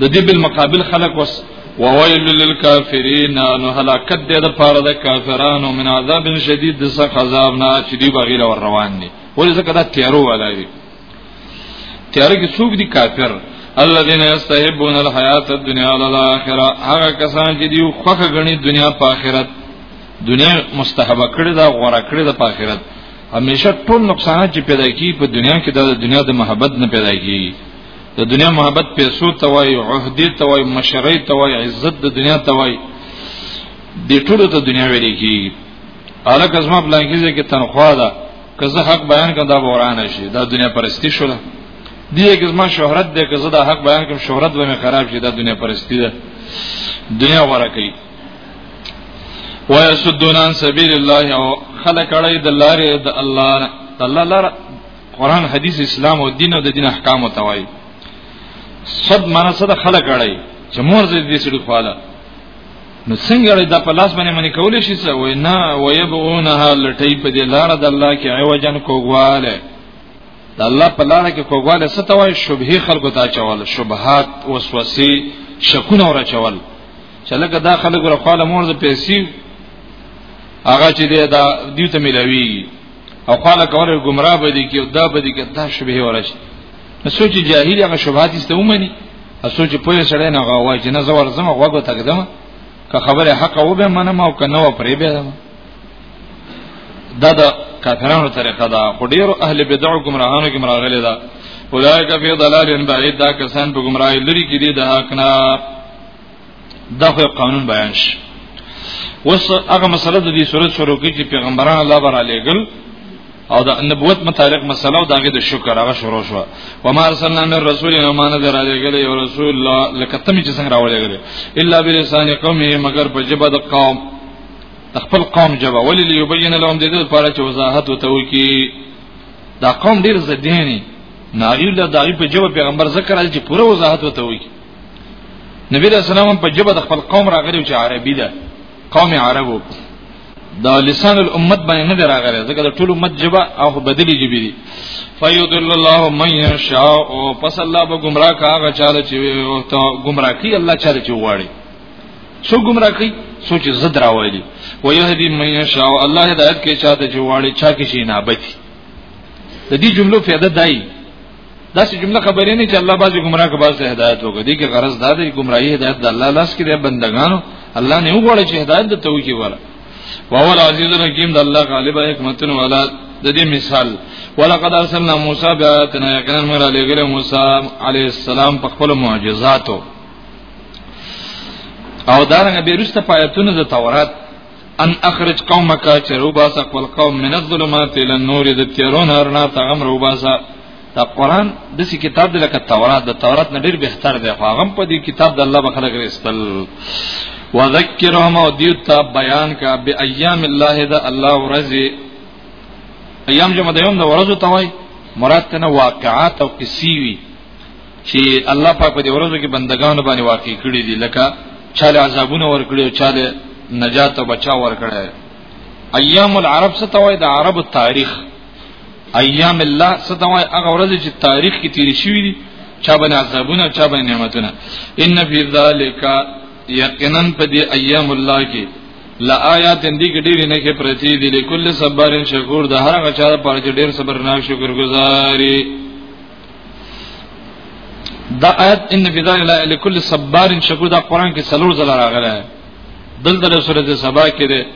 د دې بل مقابل خلق وس وویل للکافرین نو هلاکت دې د پاره د کافرانو من عذاب شدید د سخت عذاب نه چې دی بغیر ور روان دي ولې ځکه دا تیارو ولای تیار کې څوک دي کافر الذين يستحبون الحیات الدنیا علی الاخره هغه کسان چې دی خوخه غني دنیا په آخرت دنیا مستحبه کړی دا غوړه کړی دا په آخرت همیشه ټول نقصانات چې پیدا کی په دنیا کې د دنیا د محبت نه پیدا کی د دنیا محبت پیسو توای عہدی توای مشرعی توای عزت د دنیا توای د ټولو ته دنیا ویل کی الک ازما بلانګیزه کې تنخواه ده که زه حق بیان کوم دا ورانه شي دا دنیا پرستی شو دی که زما شهرت دی که زه دا حق بیان کوم شهرت به مې خراب شي دا دنیا پرستی ده دنیا غوړه کوي ويسدون عن سبيل الله او خلق اړي د لارې د الله الله لار قران حديث اسلام او دین او د دین احکام توای صد معنا صد خلق اړي چې مور زې دې سړي خواله نو څنګه لري د پلاس باندې منی کول شي څه وای نه ويبغونها لټي په دې لار د الله کې عوجن کوګواله د الله په لار کې کوګواله څه توای شبهه خلکو ته چول شبهات وسوسه شکونه ور چول چې لکه دا خلک ور خپل مور د پیسې هغه چې دا دیو ته ملوي او قال کوله گمراه به دي کې دا به دي کې دا شبهه ورشت نو سوچ جاهل هغه شبهات است ومني او سوچ په یو سره نه غواړي چې نه زور زما غوګو تقدمه که خبره حق و به منم او که نه و پرې به دا د کافرانو طریقه ده خو ډیرو اهل بدع ګمراهانو کې مراغلي ده اولایک فی ضلال بعید دا کسان په گمراهی لري کې دي د حق نه دا خو قانون بیان شي وس هغه مسله د دې صورت شروع کې چې پیغمبران الله بر علیګل او د نبوت متعلق مسله او دغه د شکر هغه شروع شو و ما ارسلنا من رسول نه مان در علیګل یو رسول الله لکه تم چې څنګه راولېګل الا بلسان قومه مگر په جبه د قوم خپل قوم جبه ولې ليبين لهم د دې لپاره چې وضاحت وتوي کې دا قوم ډیر زديني ناغیل د دغه په جواب پیغمبر ذکر راځي چې پوره وضاحت وته وي نبی رسول سلام په جبه د خپل قوم راغلی چې عربي ده قوم عربو دا لسان الامت باندې نه راغلی ځکه د ټول امت جبه او بدلی جبه دي فیضل الله من یشاء او پس الله به گمراه کاغه چاله چې او ته گمراه کی الله چاله چې واړي سو گمراه کی سوچ زد راوړي و یهدی من یشاء الله هدایت کې چاته چې واړي چا کې شي نابتی د دې جملو فائدہ دای دا چې جمله خبرې نه چې الله باز ګمراه کو باز هدایت وکړي دي کې غرض دا دی ګمراهي هدایت د الله لاس کې دی بندگانو الله نه وګړي چې هدایت د توکي وره وهو العزيز الحكيم د الله غالب حکمت ولا د دې مثال ولقد ارسلنا موسى بآياتنا يقينا مر عليه غير موسى عليه السلام په خپل معجزاتو او دارنګ بیرسته پایتونه د تورات ان اخرج قومک چروباس خپل قوم من الظلمات الى النور د تیرون ارنا ته امر وباسا دا قران د سی کتاب د لکه تورات د تورات نه ډیر بهتر دی خو هغه په دې کتاب د الله بخره غریستل وذکرهم او دیو ته بیان کا به ایام الله د الله ورځي ایام جمع د یوم د ورځو توای مراد ته واقعات او کسی وی چې الله پاک په دې ورځو کې بندگانو باندې واقع کړی دي لکه چاله عذابونه ورکړي او چاله نجات او بچا ورکړي ایام العرب ستوي د عرب تاریخ ایام الله ستوي هغه ورځ چې تاریخ کې تیر شوی دي چا باندې عذابونه چا باندې نعمتونه ان فی ذلک یقینا په دې ایام الله کې لا آیات اندی کې ډېر نه کې پرتی دي لکل صبرن شکور د هر غچا پر ډېر صبرناک شکر گزاري دا آیت ان فی ذلک لکل صبار شکور دا قران کې څلور ځله راغلی دل در سورته سبا کې ده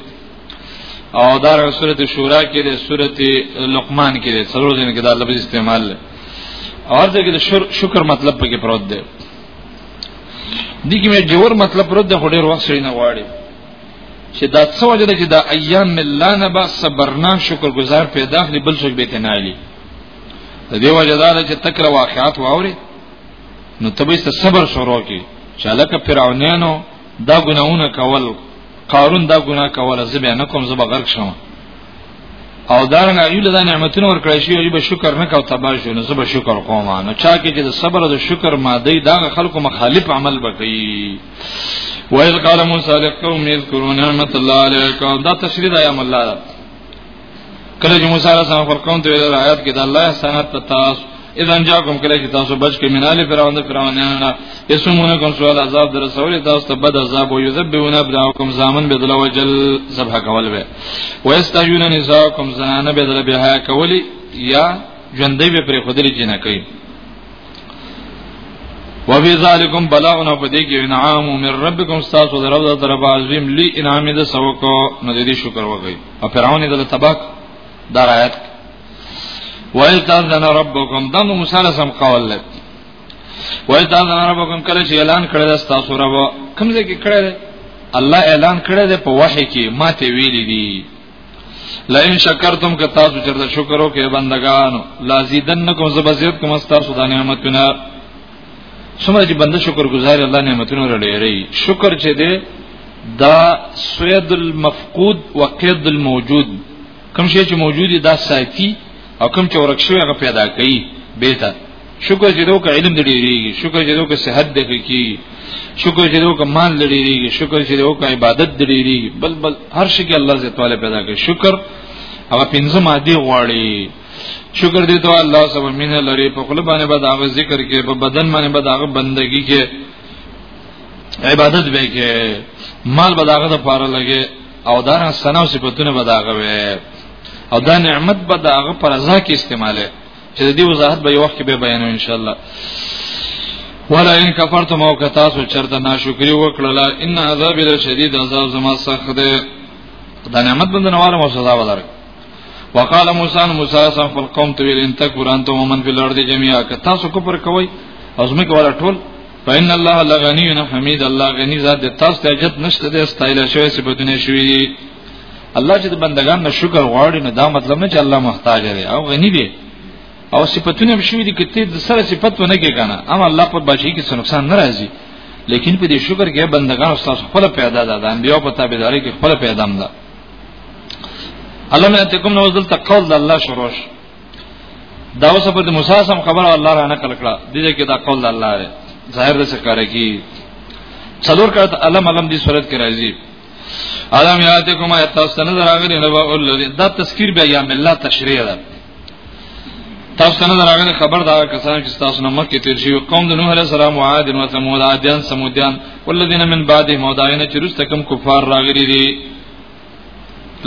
او دا سورته شورا کې ده سورته لقمان کې ده څلور ځله کې دا لفظ استعمال ده اور دغه د شکر مطلب پکې پروت دی دغه مې جوور مطلب پروت دی خو ډیر وخت نه غواړي چې دا څو وجه چې دا ایام الله نه با صبرنا شکر گزار پیدا خلی بل څوک به تنالي دې وجه دا چې تکره واقعات واوري نو تبې ست صبر شروع کی چې لکه فرعونانو دا ګناونه کول قارون دا ګنا کول زبې نه کوم زبې غرق شوم او دا نه یو د نعمتونو ور کړی شي یو شکر نه کاو تبا شو نو زبې شکر کوم نو چا کې چې د صبر او د شکر ماده دا خلکو مخالف عمل بکې وایذ قال موسی لقوم اذكروا نعمت الله عليكم دا تشریح ایام الله کله چې موسی علیه السلام فرقون ته ویل آیات کې د الله احسانات په تاسو اذن جاکم کله چې تاسو بچ کې مناله فرعون د فرعونانو نه یسمونه کوم سوال عذاب در رسول تاسو ته بد عذاب او یذبون ابداکم زامن بدل وجل ذبح کول به ويستحيون نساءکم زنانه بدل بها کولی یا ژوندې به پر خدري جنا کوي وفي ذالکم بلاغنا پدې کې انعام من ربکم تاسو درو د طرف عظیم لی انعام دې سوکو نو دې شکر وکړئ او فرعون دل تباک دار آیت وایز تاسو ربکم دم موسی علیہ السلام قول لک وایز تاسو ربکم کله چې اعلان کړی دا تاسو رب کوم ځای کې کړی الله اعلان کړی دی په وحی کې ماته ویلي دي لئن شکرتم که تاسو چرته شکر وکړئ بندگانو لازیدنکم زبزیت کوم تاسو د نعمتونو څومره چې بنده شکر گزار الله نعمتونو لري شکر چې دی دا سوید المفقود وقید الموجود کوم شی چې موجود دی دا ساتي او کوم چې ورک شوی هغه پیدا کوي بیتا شکر چې دوک علم لري شکر چې دوک صحت دی کی شکر چې دوک مال لري شکر چې دوک عبادت لري بل بل هر شي کې الله زه تعالی پیدا کوي شکر هغه پنځه ماده غواړي شکر دې ته الله سبحانه مين لري په خپل باندې به دا ذکر کې په بدن باندې به دا بندگی کې عبادت به کې مال به داغه د پاره لګي او دا سناو صفاتونه به داغه وي او دا نعمت به داغه پر ځا کې استعماله چې دې وضاحت به یو وخت کې به بیانو ان شاء الله ولا ان کفرتم او کتاسو چرته ناشکری وکړه ان عذاب لشدید عذاب زما سخت ده دا نعمت بندنوالم او سزا ولر وقال موسی موسی سم خپل قوم ته ویل ان تکبر انتم ومن فی الارض جميعا که تاسو کفر کوئ ازمه کولا ټول فإن الله لغني حمید الله غنی ذات د تاسو ته اجت نشته د استایل شوی سبدونه شوی دی الله چې د بندگان نه شکر غواړي نه دا مطلب نه چې الله محتاج دی او غنی دی او صفاتونه به شوی دي کته د سره صفات ونه کې کنه اما الله په بچی کې څه نقصان نه راځي لیکن په دې شکر کې بندگان استاد خپل پیدا ده د انبیو په تابعداري کې خپل پیدا ده الله مې ته کوم نو دلته قول د الله شروع شو دا اوس په موسی سم خبره الله را نه کړکړه دې کې دا قول د الله دی ظاهر څه کار کوي څلور کړه علم علم دې صورت کې راځي علم یاتکم ایتاستنه دراغلی نبا اولذی دا تذکیر بیا یا ملت تشریع ده تاسو ته نه راغلی خبر دا کسان چې تاسو نه مخکې تیر شي قوم د نوح علیه السلام او عاد او ثمود عادیان سمودیان والذین من بعد موداینا چې رسته کوم کفار راغلي دي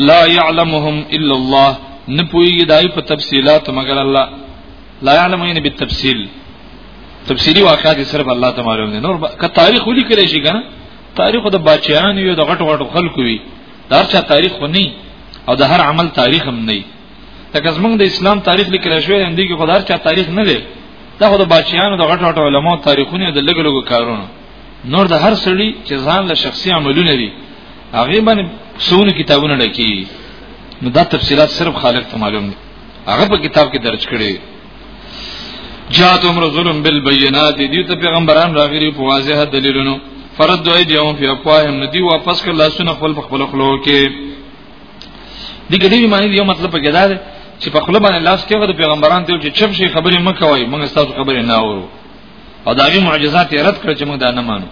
لا يعلمهم الا الله نه پوي دای په تفصيلات مگر الله لا يعلمون بالتفصيل تفصيلي واقعات صرف الله ته معلوم دي نور که تاریخ ولي کړی شي کنه تاریخ د بچیان یو د غټ غټ خلکو وي دا چې تاریخ ونی او د هر عمل تاریخ هم نه لکه زمونږ د اسلام تاریخ لیکل شوی دی اندی کې خدای چا تاریخ نه دی دا خو د بچیانو د غټ غټ علماو تاریخونه د لګ لګو کارونه نور د هر سړي چې ځان له شخصي عملونه دي هغه باندې سونو کتابونه لکې نو دا تفصيلات صرف خالق ته معلوم دي هغه په کتاب کې درج کړي جاءتهم رسولهم بالبينات دي ته پیغمبران راغلي په واضح دلیلونو فرد دوی دیوم فی افواهم ندی واپس کړه لاسونه خپل خپل خلو کې دي ګډي معنی یو مطلب پکې دا دی چې په خپل باندې لاس کې د پیغمبران ته چې چم شي خبرې مکه وای موږ تاسو خبرې نه اورو او دا غي معجزات یې رد کړ چې موږ دا نه مانو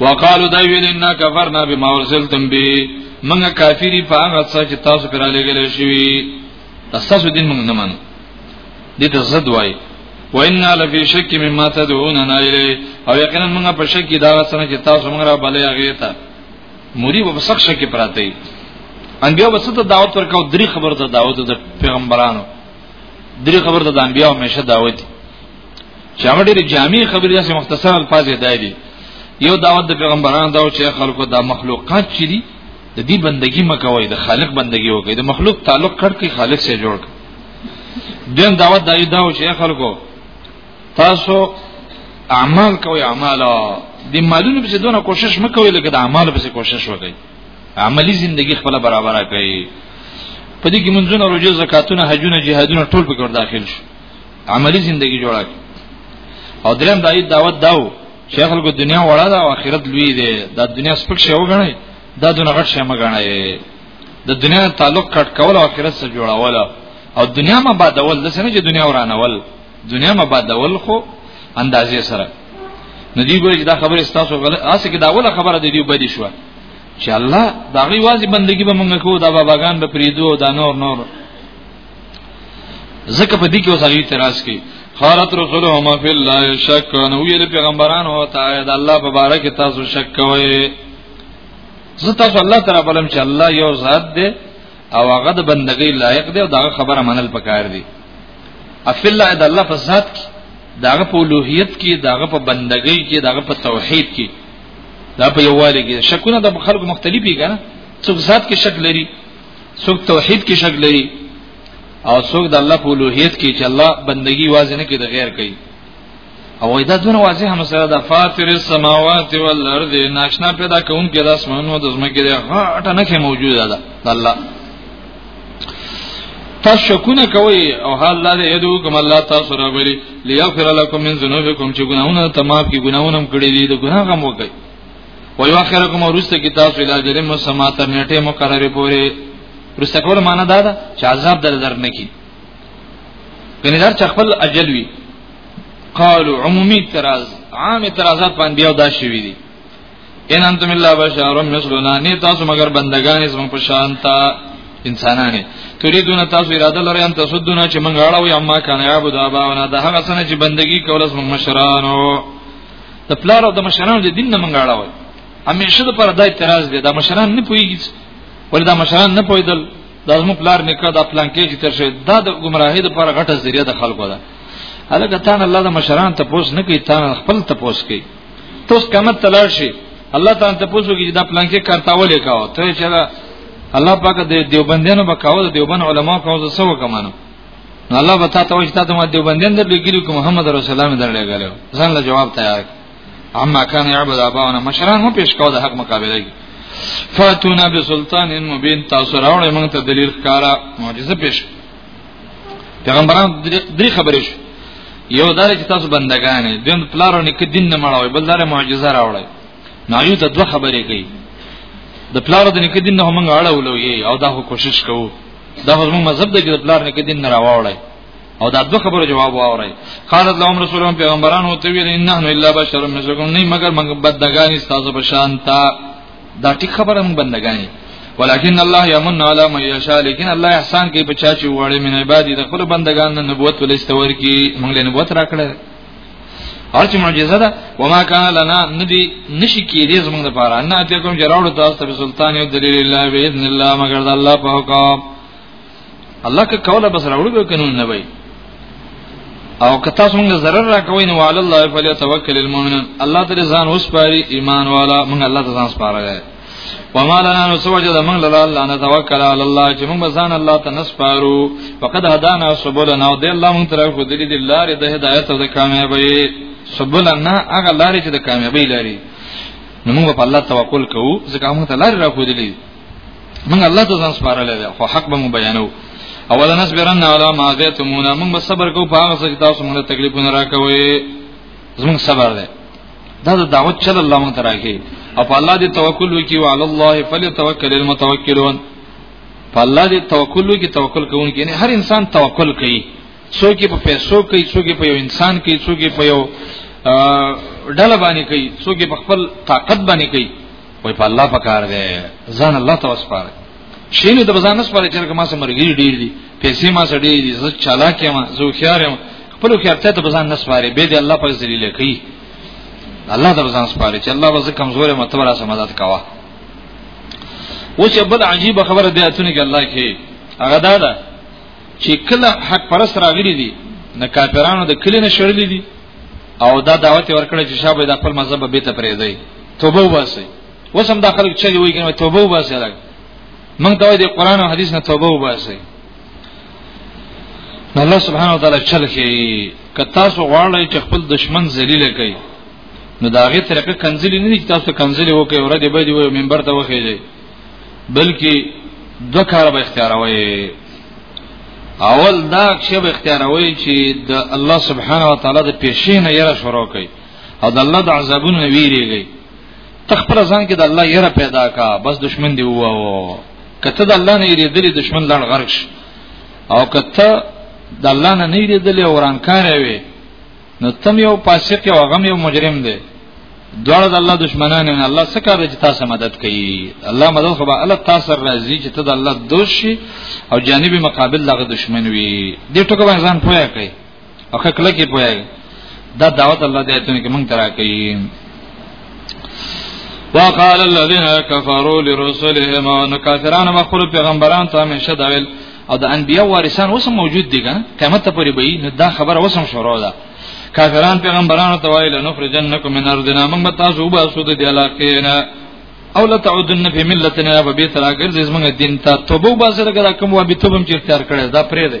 وقالو دا ویل ان کفرنا بما ارسلتم به موږ کافری په هغه څه چې تاسو پر لګل شوی تاسو دین موږ نه مانو دې ته زد وای وإنا لفي شك مما تدعوننا إليه او یقینا موږ په شک کې دا څه نه چې تاسو موږ را بلې هغه ته موري په سخت کې پراته دي انبیو بس ته دعوت ورکاو درې خبر ته دعوت د پیغمبرانو درې خبر ته د انبیو همیشه دعوت چې هغه ډېر جامع خبرې داسې مختصر الفاظ دی دي یو دعوت د پیغمبرانو دا چې خلکو د مخلوقات چې دي د دې بندگی مکوي د خالق بندگی وکړي د مخلوق تعلق کړ کې خالق سره جوړ کړي دیم دعوت دایو دا چې خلکو تاسو اعمال کوي اعمال د مالونو په دونه کوشش مکوئ لکه د اعمال په کوشش وکړئ عملی زندگی خپل برابر کړئ په دې کې منځونه روزه زکاتونه حجونه جهادونه ټول په کور داخل شو عملی زندگی جوړه او دریم د ایت دعوت داو شیخ خلکو دنیا وړه ده او آخرت لوی دی دا دنیا سپک شی وګڼي دا دونه غټ شی مګڼي د دنیا تعلق کټ کول او آخرت سره جوړاول او دنیا ما بادول د سنې چې دنیا ورانول دنیا مبادول خو اندازې سره ندی ګوري چې دا خبره تاسو غل اسه کې دا ولا خبره دی بدی شو چې الله دا غي واځي بندگی به مونږ کو دا باباګان به پریدو دا نور نور زکه په دې کې اوسه اعتراض کوي خارت رسولهم فی الله شک نو ویل پیغمبران او تعالی د الله په باره کې تاسو شک کوئ زه تاسو الله تعالی بلم چې الله یو ذات دی او هغه د بندګۍ لایق دی او دا خبره منل پکار دی اف الله د الله په ذات کې داغه په لوهیت کې داغه په بندګۍ کې داغه په توحید کې دا په یووالي کې شکونه د خلکو مختلفي کړه څوک ذات کې شک لري څوک توحید کې شک لري او څوک د الله په لوهیت کې چې الله بندگی واځنه کې د غیر کوي او دا دونه واضحه مسله ده فاطر السماوات والارض ناشنا پیدا کون کې د اسمانونو د زمکه ده هټه نه کې موجوده ده الله تشکونه کوي او حال لا دې ادو کوم الله تاسو را بری ليغفر لكم من ذنوبكم چې ګناونه تمام کې ګناونه هم کړی دي د ګناه غم وکړي ويؤخركم ورسته کې تاسو اله جرم مسما تر نیټه مقرره پورې ورسته کول معنا دا ده چې عذاب در در نه کی کني دا چې خپل اجل وي قالوا عمومي اعتراض عام اعتراضات په انبیاء دا شوی دي ان انتم الا بشر مثلنا نه تاسو مگر بندگان زمون په شان تا انسانانه تريدون تاسو اراده لرئ ان تسدونه چې مونږ اړه یو ما کنه عبد اباونه دا هغه سنه چې بندگی کوله زمون مشرانو د پلار او د مشرانو د دین نه مونږ اړه وای همیشه د پر دا اعتراض دی دا مشران نه پويږي ولدا مشران نه پویدل دا زمو پلار نکاح د پلان کې چې تر شي دا د گمراهۍ لپاره غټه ذریعہ د خلکو ده هغه تان الله د مشران ته پوس نه کوي تان خپل ته پوس کوي توس قامت تلار شي الله تعالی ته پوسو کې دا پلان کې کارتا ولې کاوه ته چې الله پاک د دیوبندینو بکاو د دیوبند علما کاو زه سو کمانو نو الله به تاسو ته وښتا ته دیوبندین درلګیلو کوم محمد رسول الله درلګلو ځان له جواب تیار اما کان یعبد اباونه مشران مو پیش کاو د حق مقابله کی فاتونا بسلطان مبین تاسو راوړې موږ ته دلیل ښکارا معجزه پیش پیغمبران درې خبرې شو یو دار چې تاسو بندگان دي د پلارو نه کې دین نه مړوي بل دار معجزه راوړي نو یو ته دوه خبرې کوي د پلارو د نه کې دین نه موږ اړه ولوي او دا کوشش کوو دا هم مذهب دی چې د پلار نه کې دین نه راوړي او دا دوه خبرو جواب واوري قالت لهم رسول الله پیغمبران او ته ویل انه الا بشر مثلکم نه مگر موږ بدګانی تاسو په شان تا دا ټیک خبره موږ بندګانی ولكن الله يمن على من يشاء لیکن الله احسان کوي په چا چې وړي من عبادي د خپل بندگان نه نبوت ولې استور کی موږ له نبوت راکړه هر چې معجزه ده وما كان لنا ندي نشي کېږي زموږ لپاره ان اتيكم جراړو تاسو ته سلطان او دلیل الله باذن الله مگر د الله په حکم الله که کوله بس راوړو به کنه نه وای او که تاسو موږ ضرر راکوي نو علی الله فلیتوکل المؤمنون الله تعالی ځان وسپاري ایمان والا موږ الله ته ځان سپارل وما لنا نو سوجد موږ له الله نه توکل علی الله چې موږ ځان الله ته نسپارو فقد هدانا سبولنا او د الله موږ طرف کو دلی د لارې د هدایت او د کامیابی سبولنا هغه لارې چې د کامیابی لارې نو موږ په الله توکل کوو ځکه موږ ته لارې راکو دلی موږ الله ته ځان سپارلې ده خو حق به مو بیانو او ولا نصبرن علی ما ذاتمونا موږ به صبر کوو په هغه څه چې تاسو موږ تکلیفونه راکوي زموږ صبر ده دا د دعوت چل الله مون تراکي او په الله دې توکل وکي او علی الله فليتوکل المتوکلون په الله دې توکل وکي توکل کوونکي یعنی هر انسان توکل کوي څوک په پیسو کوي څوک په یو انسان کوي څوک په یو ډله باندې کوي څوک په خپل طاقت باندې کوي وای په الله پکار دی ځان الله ته وسپاره شین د بزان نه سپاره چې ما سره مرګي ډیر دي پیسې ما سره ډیر دي زه چالاک یم زه خيار یم خپل خيارته د بزان نه سپاره به دی الله په ذلیل کوي الله د بزان سپاره چې الله وز کمزور متبر سره مدد کاوه و چې بل عجیب خبره دی اتونه کې الله کې هغه دا ده چې کله حق پرست راغلي دي نه کافرانو د کلی نه شړلې دي او دا دعوت ورکړه چې شابه د خپل مذهب به ته پرې دی توبه وباسي اوس هم دا خلک چې وایي کنه توبه وباسي راک مونږ ته د قران او حدیث نه توبه وباسي الله سبحانه وتعالى چل کې کتا سو غواړی چې خپل دشمن ذلیل کړي نو دا غي طریقه کنځلې نه دي چې تاسو کنځلې وکړئ او ردی به دی وي منبر ته وخیږي بلکې دوه کار به اختیاروي اول دا چې به اختیاروي چې د الله سبحانه و تعالی د پیشې نه یې را شروع کړي او د الله د عذابونو ویریږي تخپل ځان کې د الله یره پیدا کا بس دشمن دی وو کته د الله نه یریدلې دشمن لړ غرق شي او کته د الله نه نه یریدلې ورانکار وي نو تم یو فاسق او غم یو مجرم دی دوړ د الله دشمنان نه الله څخه کار چې تاسو مدد کوي الله مدد خو به الله تاسو راضي چې ته د الله دوست شي او جانبي مقابل دغه دشمن وي دې ټکو باندې ځان پوهه کوي او کله کې پوهه دا دعوت الله دې ته کې مونږ ترا کوي وقال الذين كفروا لرسلهم ان كافرون مخلوق پیغمبران ته همیشه دا ویل او د انبیا وارثان اوس موجود دي ګان قیامت پورې به نه دا خبره اوس هم شروع ده کافران پیغمبرانو ته ویل نو فرجنکم من ارضنا موږ تاسو وباسو د دې علاقې نه او لا تعودن فی ملتنا فبیت راګرځ زمونږ دین ته توبه وباسره کوم وبې توبم چې اختیار کړی دا پرې ده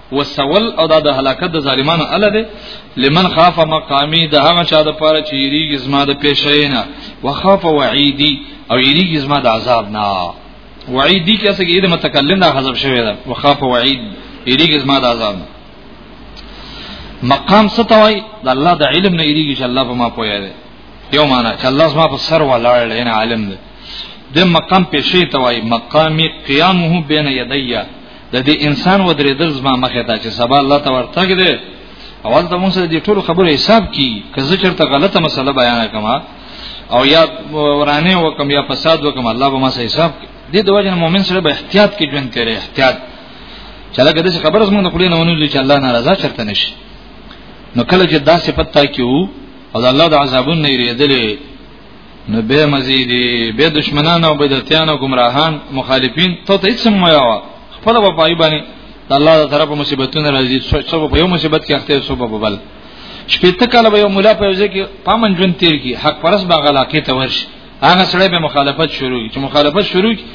وسول او دا د هلاکت د ظالمانو اله ده لمن خاف مقامی د هغه چا د پاره چې یریږي زما د پیښینا وخاف وعیدی او یریږي زما د عذاب نه وعیدی کې څه کې د متکلم نه حذف شوی ده وخاف وعید یریږي زما د عذاب نه مقام ستوي د الله د علم نه یریږي چې الله په ما پوهه ده یو معنا چې الله زما په سر ولاړ دی نه عالم ده د مقام پیښې توای مقام قیامه بین یدیا د دې انسان ودرېدل زما مخه ته چې سبا الله ته ورتګ دی اول ته موږ دې ټول خبره حساب کی که زه چرته غلطه مسله بیان کړم او یا ورانه وکم یا فساد وکم الله به ما سه حساب کی دې د وجه مؤمن سره به احتیاط کې ژوند کوي احتیاط چې لکه دې خبره زموږ خپل نه ونیول چې الله ناراضه چرته نشي نو کله چې دا صفت تا کیو او الله د عذابونو نه ریدلې نو به مزيدي به دشمنان او بدعتيان او گمراهان مخالفين ته ته هیڅ مې یاوه خپل په پای باندې الله تعالی طرف مصیبتونه راځي څو په یو مصیبت کې اخته څو په بل شپته کاله به یو مولا په ځای کې پامن ژوند تیر کی حق پرس به غلاقه ته ورش هغه سره به مخالفت شروع کی چې مخالفت شروع کی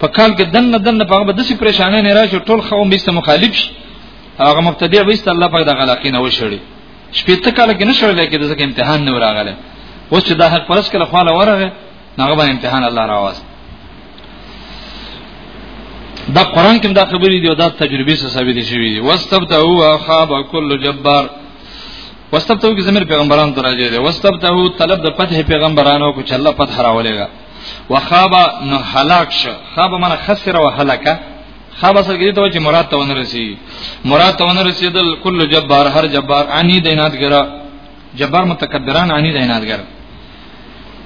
په کال کې دنه دنه په هغه دسي پریشانې نه راشي ټول خو مست مخالف شي هغه مبتدی وست الله پاک د غلاقه نه وشړي شپېته کال کې نشو لیکي د ځکه امتحان نه راغله اوس چې دا حق پرس کله خواله ورغه هغه باندې امتحان الله راوست دا قران کې دا خبرې دی او دا تجربې سره ثابت شوې دي واستبتهو خاب کل جبار واستبتهو کې زمير پیغمبران ته راځي دي واستبتهو طلب د فتح پیغمبرانو کو چې الله فتح راولېږي وخاب نو هلاک شو خاب من خسر وهلکه خاصه کې ته چې مراد ته ونرسي مراد ته ونرسیدل کل جبار هر جبار انی دینات ګره جبار متکبران انی دینات ګره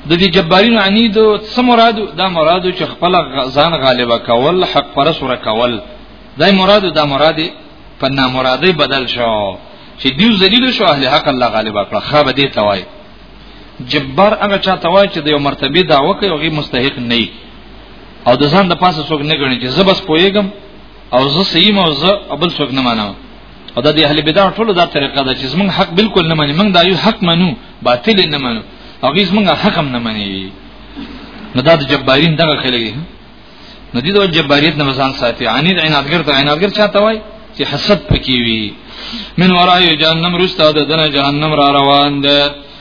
د دې جبارین انی د څه مراد دا مراد چې خپل ځان غالبا کول حق پر سره کول دا مراد دا مراد په نامرادی بدل شو چې دیو ذلیل شو اهل حق الله غالبا کړه خا به دې توای جبار هغه چا توای چې د یو مرتبه دا وکي او غي مستحق نه او د ځان د پاسه څوک نه غني چې زبس پويګم او زه سیم او زه ابل څوک نه مانم او د اهل بدع ټول دا طریقه ده چې زمون حق بالکل نه مانی موږ دا یو حق منو باطل نه منو او هیڅ موږ حق هم نه مانی نو دا د جبارین دغه خلګي نو دي د جباریت نه ځان ساتي عنید عنادګر ته عنادګر چاته وای چې حسد پکې وي من ورای جهنم رستا د دنه جهنم را روان ده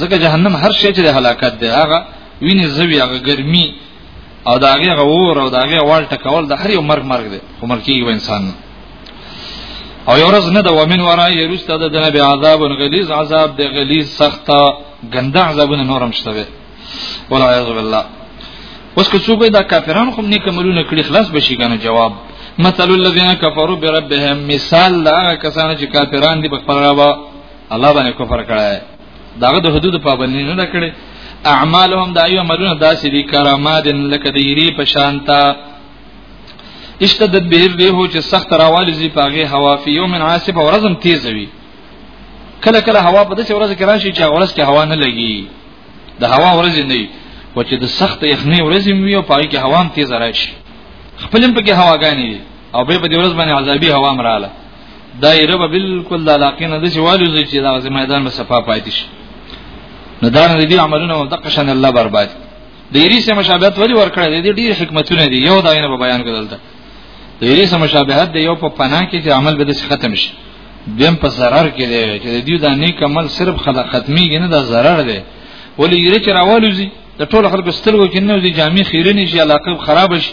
ځکه جهنم هر شی چې د هلاکت دی هغه ویني زوی هغه ګرمي او دا هغه غور او دا هغه وال ټکول د هر یو مرګ مرګ دی خو مرګ کیږي انسان او یو ورځ نه د ومن ورا یرسته د جناب عذاب غلیظ عذاب د غلیظ سخت ګنده عذابونه نورم شته وي ولا یعذ بالله اوس که څوک دا کافران خو نیک عملونه کړی خلاص بشي کنه جواب مثل الذين كفروا بربهم مثال دا کسان چې کافران دي په خپل رب الله باندې کفر کړای داغه د حدود پابندی نه کړی اعمالهم دایو عملونه داسې دي کرامات لکه د یری په شانتا اشتدت به الريح چې سخت راوالي زی پاغه هوا فی یوم عاصف ورزم تیز وی کله کله هوا په داسې ورځ کې راشي چې ورځ کې هوا نه لګي د هوا ورځ نه وي او چې د سخت یخنی ورځ وي او پای کې هوا هم تیز راشي خپلم په کې هواګانی او به په دې ورځ باندې عذابي هوا مراله دایره به بالکل د علاقې نه د جوالو زی چې دا زمای میدان به صفه پاتې شي نو دا نه دي عملونه او دغه شان الله برباد د یری سم مشابهت ولی ورکړه د دې ډیر حکمتونه دي یو دا نه بیان کړل دا د یری سم مشابهت دی یو په پناه کې چې عمل به د ختم شي دیم په zarar کې دی چې د دې د نیک عمل صرف خلا ختمي نه دا zarar دی ولی یری چې راوالوزي د ټولو خلکو سترګو کې نه دي جامع خیرنی شي علاقه خراب شي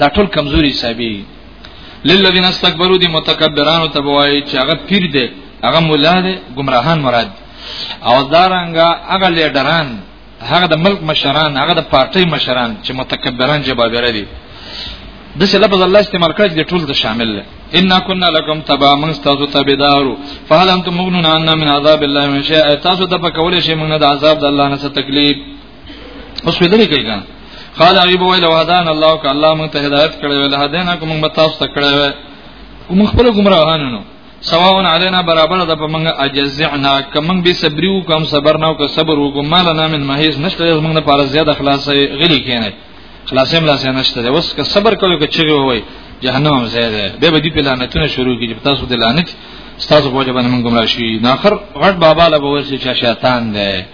دا ټول کمزوري حسابي للذین استكبروا دي متکبرانو ته وایي چې هغه پیر دی هغه مولا دی گمراهان مراد او دارنګه هغه لیډران هغه د ملک مشران هغه د پارټي مشران چې متکبران جبابره دي د څه لفظ الله استعمال کړی چې ټول د شامل دی ان كنا لكم تبع من تاسو تبدارو فهل انتم مغنون عنا من عذاب الله من شيء تاسو د پکول شي موږ د عذاب د الله نه څه تکلیف اوس ویل کوي کنه قال ابي بويل وهدان الله ک الله مون ته هدایت کړی ول هدینا کوم مون تاسو ته کړی و کوم خپل گمراهانو نو سواون علينا برابر ده په منګه اجزعنا کوم به صبرو کوم صبر نه او که صبر وګم مال نه من مهیز نشته موږ نه پاره زیاده خلاصې غلی کینه خلاصې ملا سي نشته اوس که صبر کوو که چغه وای جهنم زیاده به به دې په لعنتونه شروع کیږي تاسو د لعنت تاسو په وجه باندې موږ گمراه شي ناخر غټ بابا له ورسې چا شیطان ده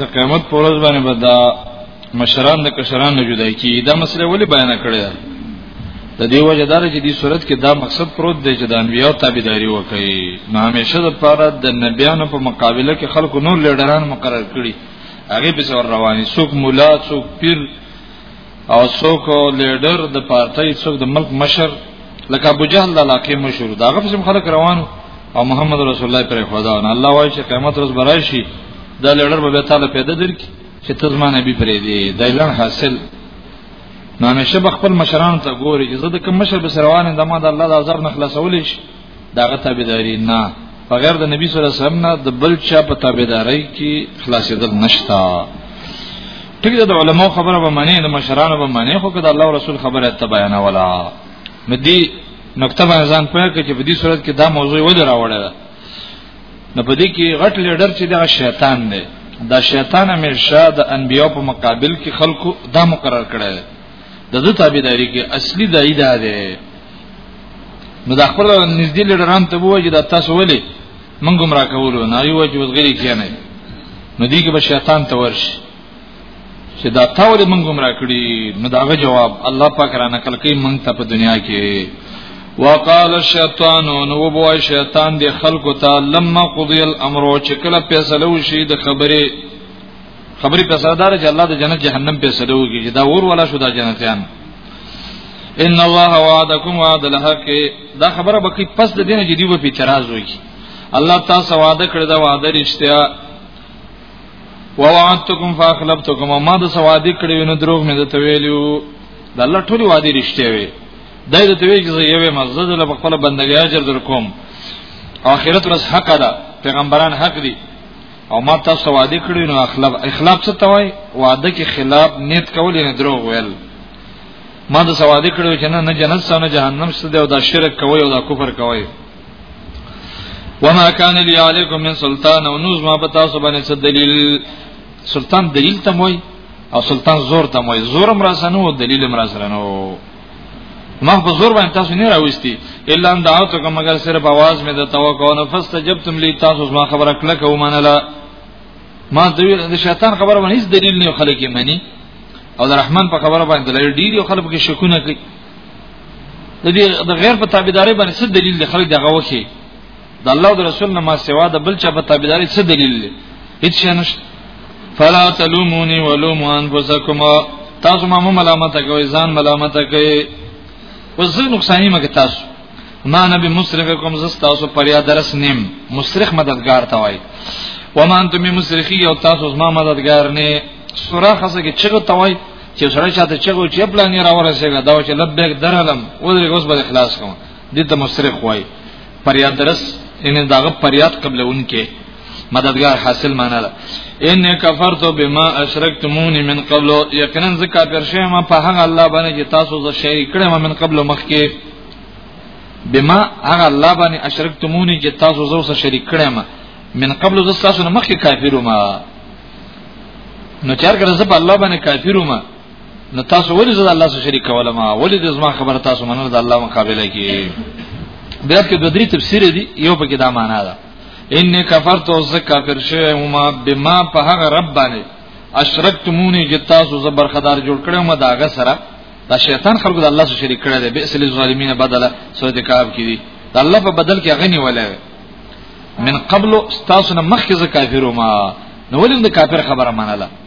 د قیامت پر ورځ باندې به دا مشران د کشران نه جدا کی دا مسله ولی بیان کړی ده د دې وجه دار چې دې صورت کې دا مقصد پروت دی چې د انبیو تابعداري وکړي نو همیشه د پاره د نبیانو په مقابله کې خلکو نور لیډران مقرر کړي هغه به ور رواني څوک مولا څوک پیر او څوک لیډر د پارټۍ څوک د ملک مشر لکه ابو جهل د علاقې مشر دا غو سم خلک روان او محمد رسول الله پر خدا نه الله وایي چې قیامت ورځ برای شي دا لیډر به تعالی پیدا درک چې ته زما نبی پرې دی دا اعلان حاصل نو همیشه خپل مشران ته ګوري چې زه د کوم مشر به روان د ما د الله د عذاب نه خلاصول شي داغه تابعداري نه بغیر د نبی صلی الله علیه وسلم نه د بل چا په تابعداري کې خلاصېدل نشتا ټیک ده د علماء خبره به معنی د مشرانو به معنی خو کده الله رسول خبره ته بیان ولا مدي نقطه باندې ځان پوهه کې چې په دې صورت کې دا موضوع ولې راوړل نه په دې کې غټ لیډر چې دا شیطان دی دا شیطان همیشه د انبیو په مقابل کې خلکو دا مقرر کړی د دې تابعداري کې اصلي دای دا ده نو د خپل نږدې لیډران ته وایي چې دا تاسو ولې من گمراه کولو نه یو چې وزګری کینه نو دی کې به شیطان ته ورش چې دا تاول من گمراه کړي نو داغه جواب الله پاک را نقل کوي مونږ ته په دنیا کې وقال الشیطان نو بو شیطان دی خلکو ته لما قضی الامر چې کله فیصله وشي د خبره خبرې په سردار چې الله د جنت جهنم په سره وږي چې دا ور ولا شو دا جنتیان ان الله وعدکم وعد الحق دا خبره بکی پس د دینه جدي و په اعتراض وږي الله تاسو وعده کړی دا وعده رښتیا ووعدتکم فاخلفتکم ما د سوادی کړی نو دروغ مې د تویلو د الله ټول وعده رښتیا وي دای د تویل چې یوې مزد له خپل بندګی اجر در کوم اخرت ورځ حق ده پیغمبران حق دي او ما تاسو وعده کړی نو اخلاف اخلاف څه ته وای وعده کې خلاف نیت کول نه دروغ ویل ما د سواد کړو چې نه جنت سره جهنم سره دی او دا شرک کوي او دا کفر کوي وما كان لي عليكم من سلطان او نوز ما پتا سو باندې څه دلیل سلطان دلیل ته موي او سلطان زور ته موي زور مراسنو او دلیل مراسنو ما په زور باندې تاسو نه راوستي الا ان دعوتکم مگر صرف आवाज مې د توقع نه فاستجبتم لي تاسو ما خبره کله کوم نه لا ما د شیطان خبره باندې هیڅ دلیل نه خلک یې مني او د رحمان په خبره باندې دلیل ډیر خلک کې شکونه کوي د دې د غیر په تابعداري باندې څه دلیل د خلک دغه وکي د الله او رسول نه ما سوا د بل چا په تابعداري څه دلیل دی هیڅ شي نشته فلا تلومونی ولوموا انفسکم تاسو ما ملامت کوي ځان ملامت کوي وزه نقصان یې مګه تاسو ما نبی مصرف کوم زستا اوس پر یا درس نیم مصرف مددگار تا وای و ما انتم مصرخی او تاسو ما مددگار نه سورا خاصه کې چغه تا وای چې سره چاته چغه چې پلان یې راورسېګا دا چې لبیک درلم ودرې اوس به اخلاص کوم دې ته مصرخ وای فریاد درس ان داغه فریاد قبل انکه مددگار حاصل معنا ده ان کفرت بما اشرکتمونی من قبل یقینا زکا پر شی ما په هغه الله باندې چې تاسو ز شریک کړم من قبل مخکې بما هغه الله باندې اشرکتمونی چې تاسو زو سره شریک کړم من قبل ز تاسو نه مخکې کافرو ما نو چار کړه زه په الله باندې کافرو ما نو تاسو ولې زړه الله سره شریک کوله ما ولې د زما خبره تاسو منل د الله مقابله کې بیا کې د درې تفسیر دي یو پکې دا معنا ده ان کفرت او زه کافر شوم ما بما په هغه رب باندې اشرکتمونی جتا سو زبر خدار جوړ کړو ما داغه سره دا شیطان خلق د الله سره شریک کړی دی بئس للظالمین بدله سورۃ کاف کې دی د الله په بدل کې غنی ولا من قبل استاسو نه مخکې ز کافرو ما نو ولې د کافر خبره منله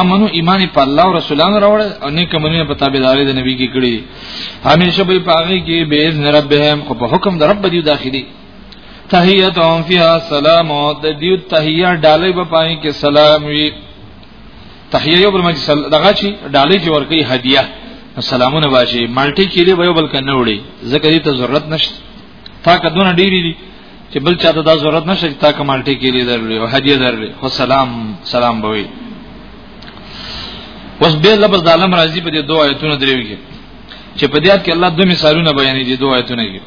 امنو ایمان په الله او رسولانو راوړ او نیک مننه په تابعداري د نبی کې کړی همیشه به پاغي کې به اذن ربهم خو په حکم د رب دی داخلي تحیتهم فیها سلام او د دیو تحیه ډالې په پای کې سلام وی تحیه یو بل مجلس دغه چی ډالې چې ورکی هدیه سلامونه باشي مالټي کې دی به بل کنه وړي ځکه دې ته ضرورت نشته تا کدونه ډیری دي چې بل چاته دا ضرورت نشي تا کمالټي کې لیدل او هدیه درلې خو سلام سلام بوي وس به لفظ د عالم راضي په دې دوه آیتونو دریږي چې په دې آیت کې الله دوه مثالونه بیانې دي دوه آیتونه کې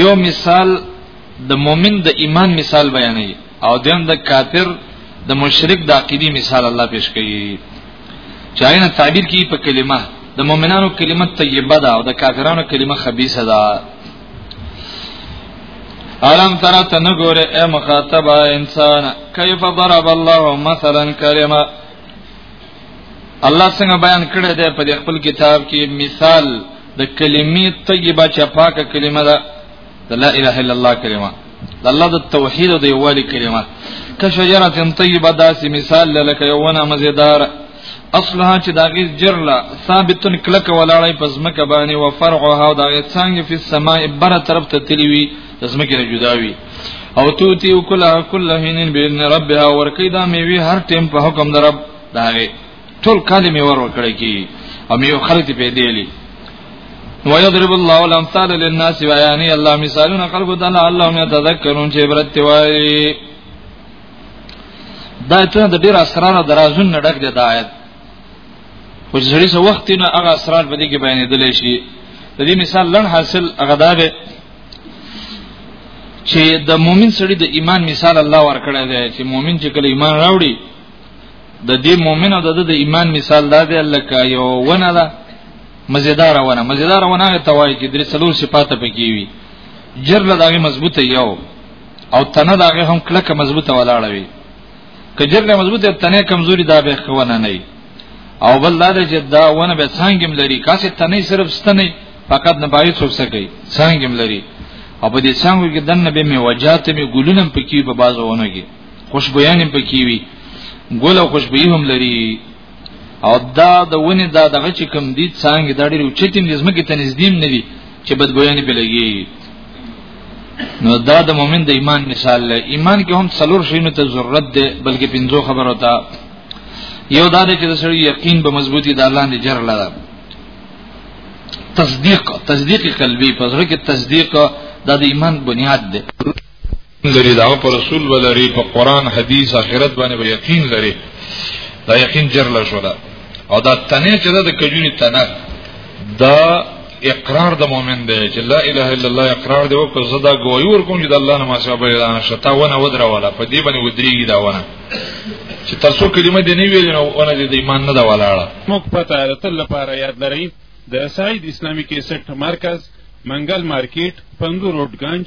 یو مثال د مؤمن د ایمان مثال بیانې او دیم د کافر د مشرک د عقیدی مثال الله پیش کوي چاینه تعبیر کی په کلمه د مؤمنانو کلمه طیبه ده او د کافرانو کلمه خبيثه ده الم ترى تنغور اي مخاطب انسان كيف ضرب الله مثلا كلمه الله څنګه بیان کړی دی په خپل کتاب کې مثال د کلمې طیبه چې پاکه کلمه ده د لا اله الا الله کلمه د الله د توحید او د یووالي کلمه کشجره طیبه داسې مثال لکه یو ونه مزیدار اصلها چې داغي جرلا ثابتن کلک ولاړی پس مکه باندې و فرعها داغي څنګه په سماء بر طرف ته تلوي زمکه جداوي او توتی وکلا کلهن باذن ربها ورکیدا میوي هر ټیم په حکم درب داغي ټول کلمې ور وکړي کی او مې یو خلک په دې لې ويضرب الله الامثال للناس ويعني الله مثالنا قلب دل الله يتذكرون چې عبرت وایي دا ته د ډیر اسرار درازون نه ډک دی دا آیت خو چې سړي سو وخت نه هغه اسرار به دې کې بیانېدل شي د دې مثال لړ حاصل هغه دا به چې د مؤمن سړي د ایمان مثال الله ورکړی دی چې مؤمن چې کله ایمان راوړي د دې مؤمن او د ایمان مثال دا دی لکه یو ونه ده مزیدار ونه مزیدار ونه هغه توای چې درې څلور صفات پکې وي جر له دغه مضبوطه یو او تنه دغه هم کلکه مضبوطه ولاړه وي کجر له مضبوطه تنه کمزوري دا به خونه نه او بل دا چې دا ونه به څنګه لري کاسه تنه صرف ستنه فقط نه پای څوک سکی څنګه لري او په دې څنګه کې دنه به می وجاته می ګلونم پکې په بازو ونه کې خوشبویان پکې وي ګل او خوشبوئی هم لري او دا د ونی دا دغه چې کم دي څنګه دا ډېر اوچتیم د زمکه ته نږدې نه دي چې بدبویان په لګي نو دا د مؤمن د ایمان مثال دی ایمان کې هم څلور شینو ته ضرورت ده بلکې پنځو خبرو ته یو دا دی چې د سړي یقین به مضبوطی د الله نه جر لاره تصدیق تصدیق قلبی په زړه کې تصدیق دا د ایمان بنیاد ده لري دا په رسول ولري په قران حديث اخرت باندې به یقین لري دا یقین جرله شو دا او دا تنه چې دا د کجوري تنه دا اقرار د مؤمن دی چې لا اله الا الله اقرار دی او که زدا گواہی ورکوم چې د الله نه ما څخه بل نه شتا ونه ودره والا په دې باندې ودرېږي دا ونه چې تاسو کلمه دې نه ویل نو ونه دې ایمان نه دا ولاړه موږ پته ده تل لپاره یاد لرئ د سعید اسلامی کیسټ مرکز منګل مارکیټ پندو روډ گنج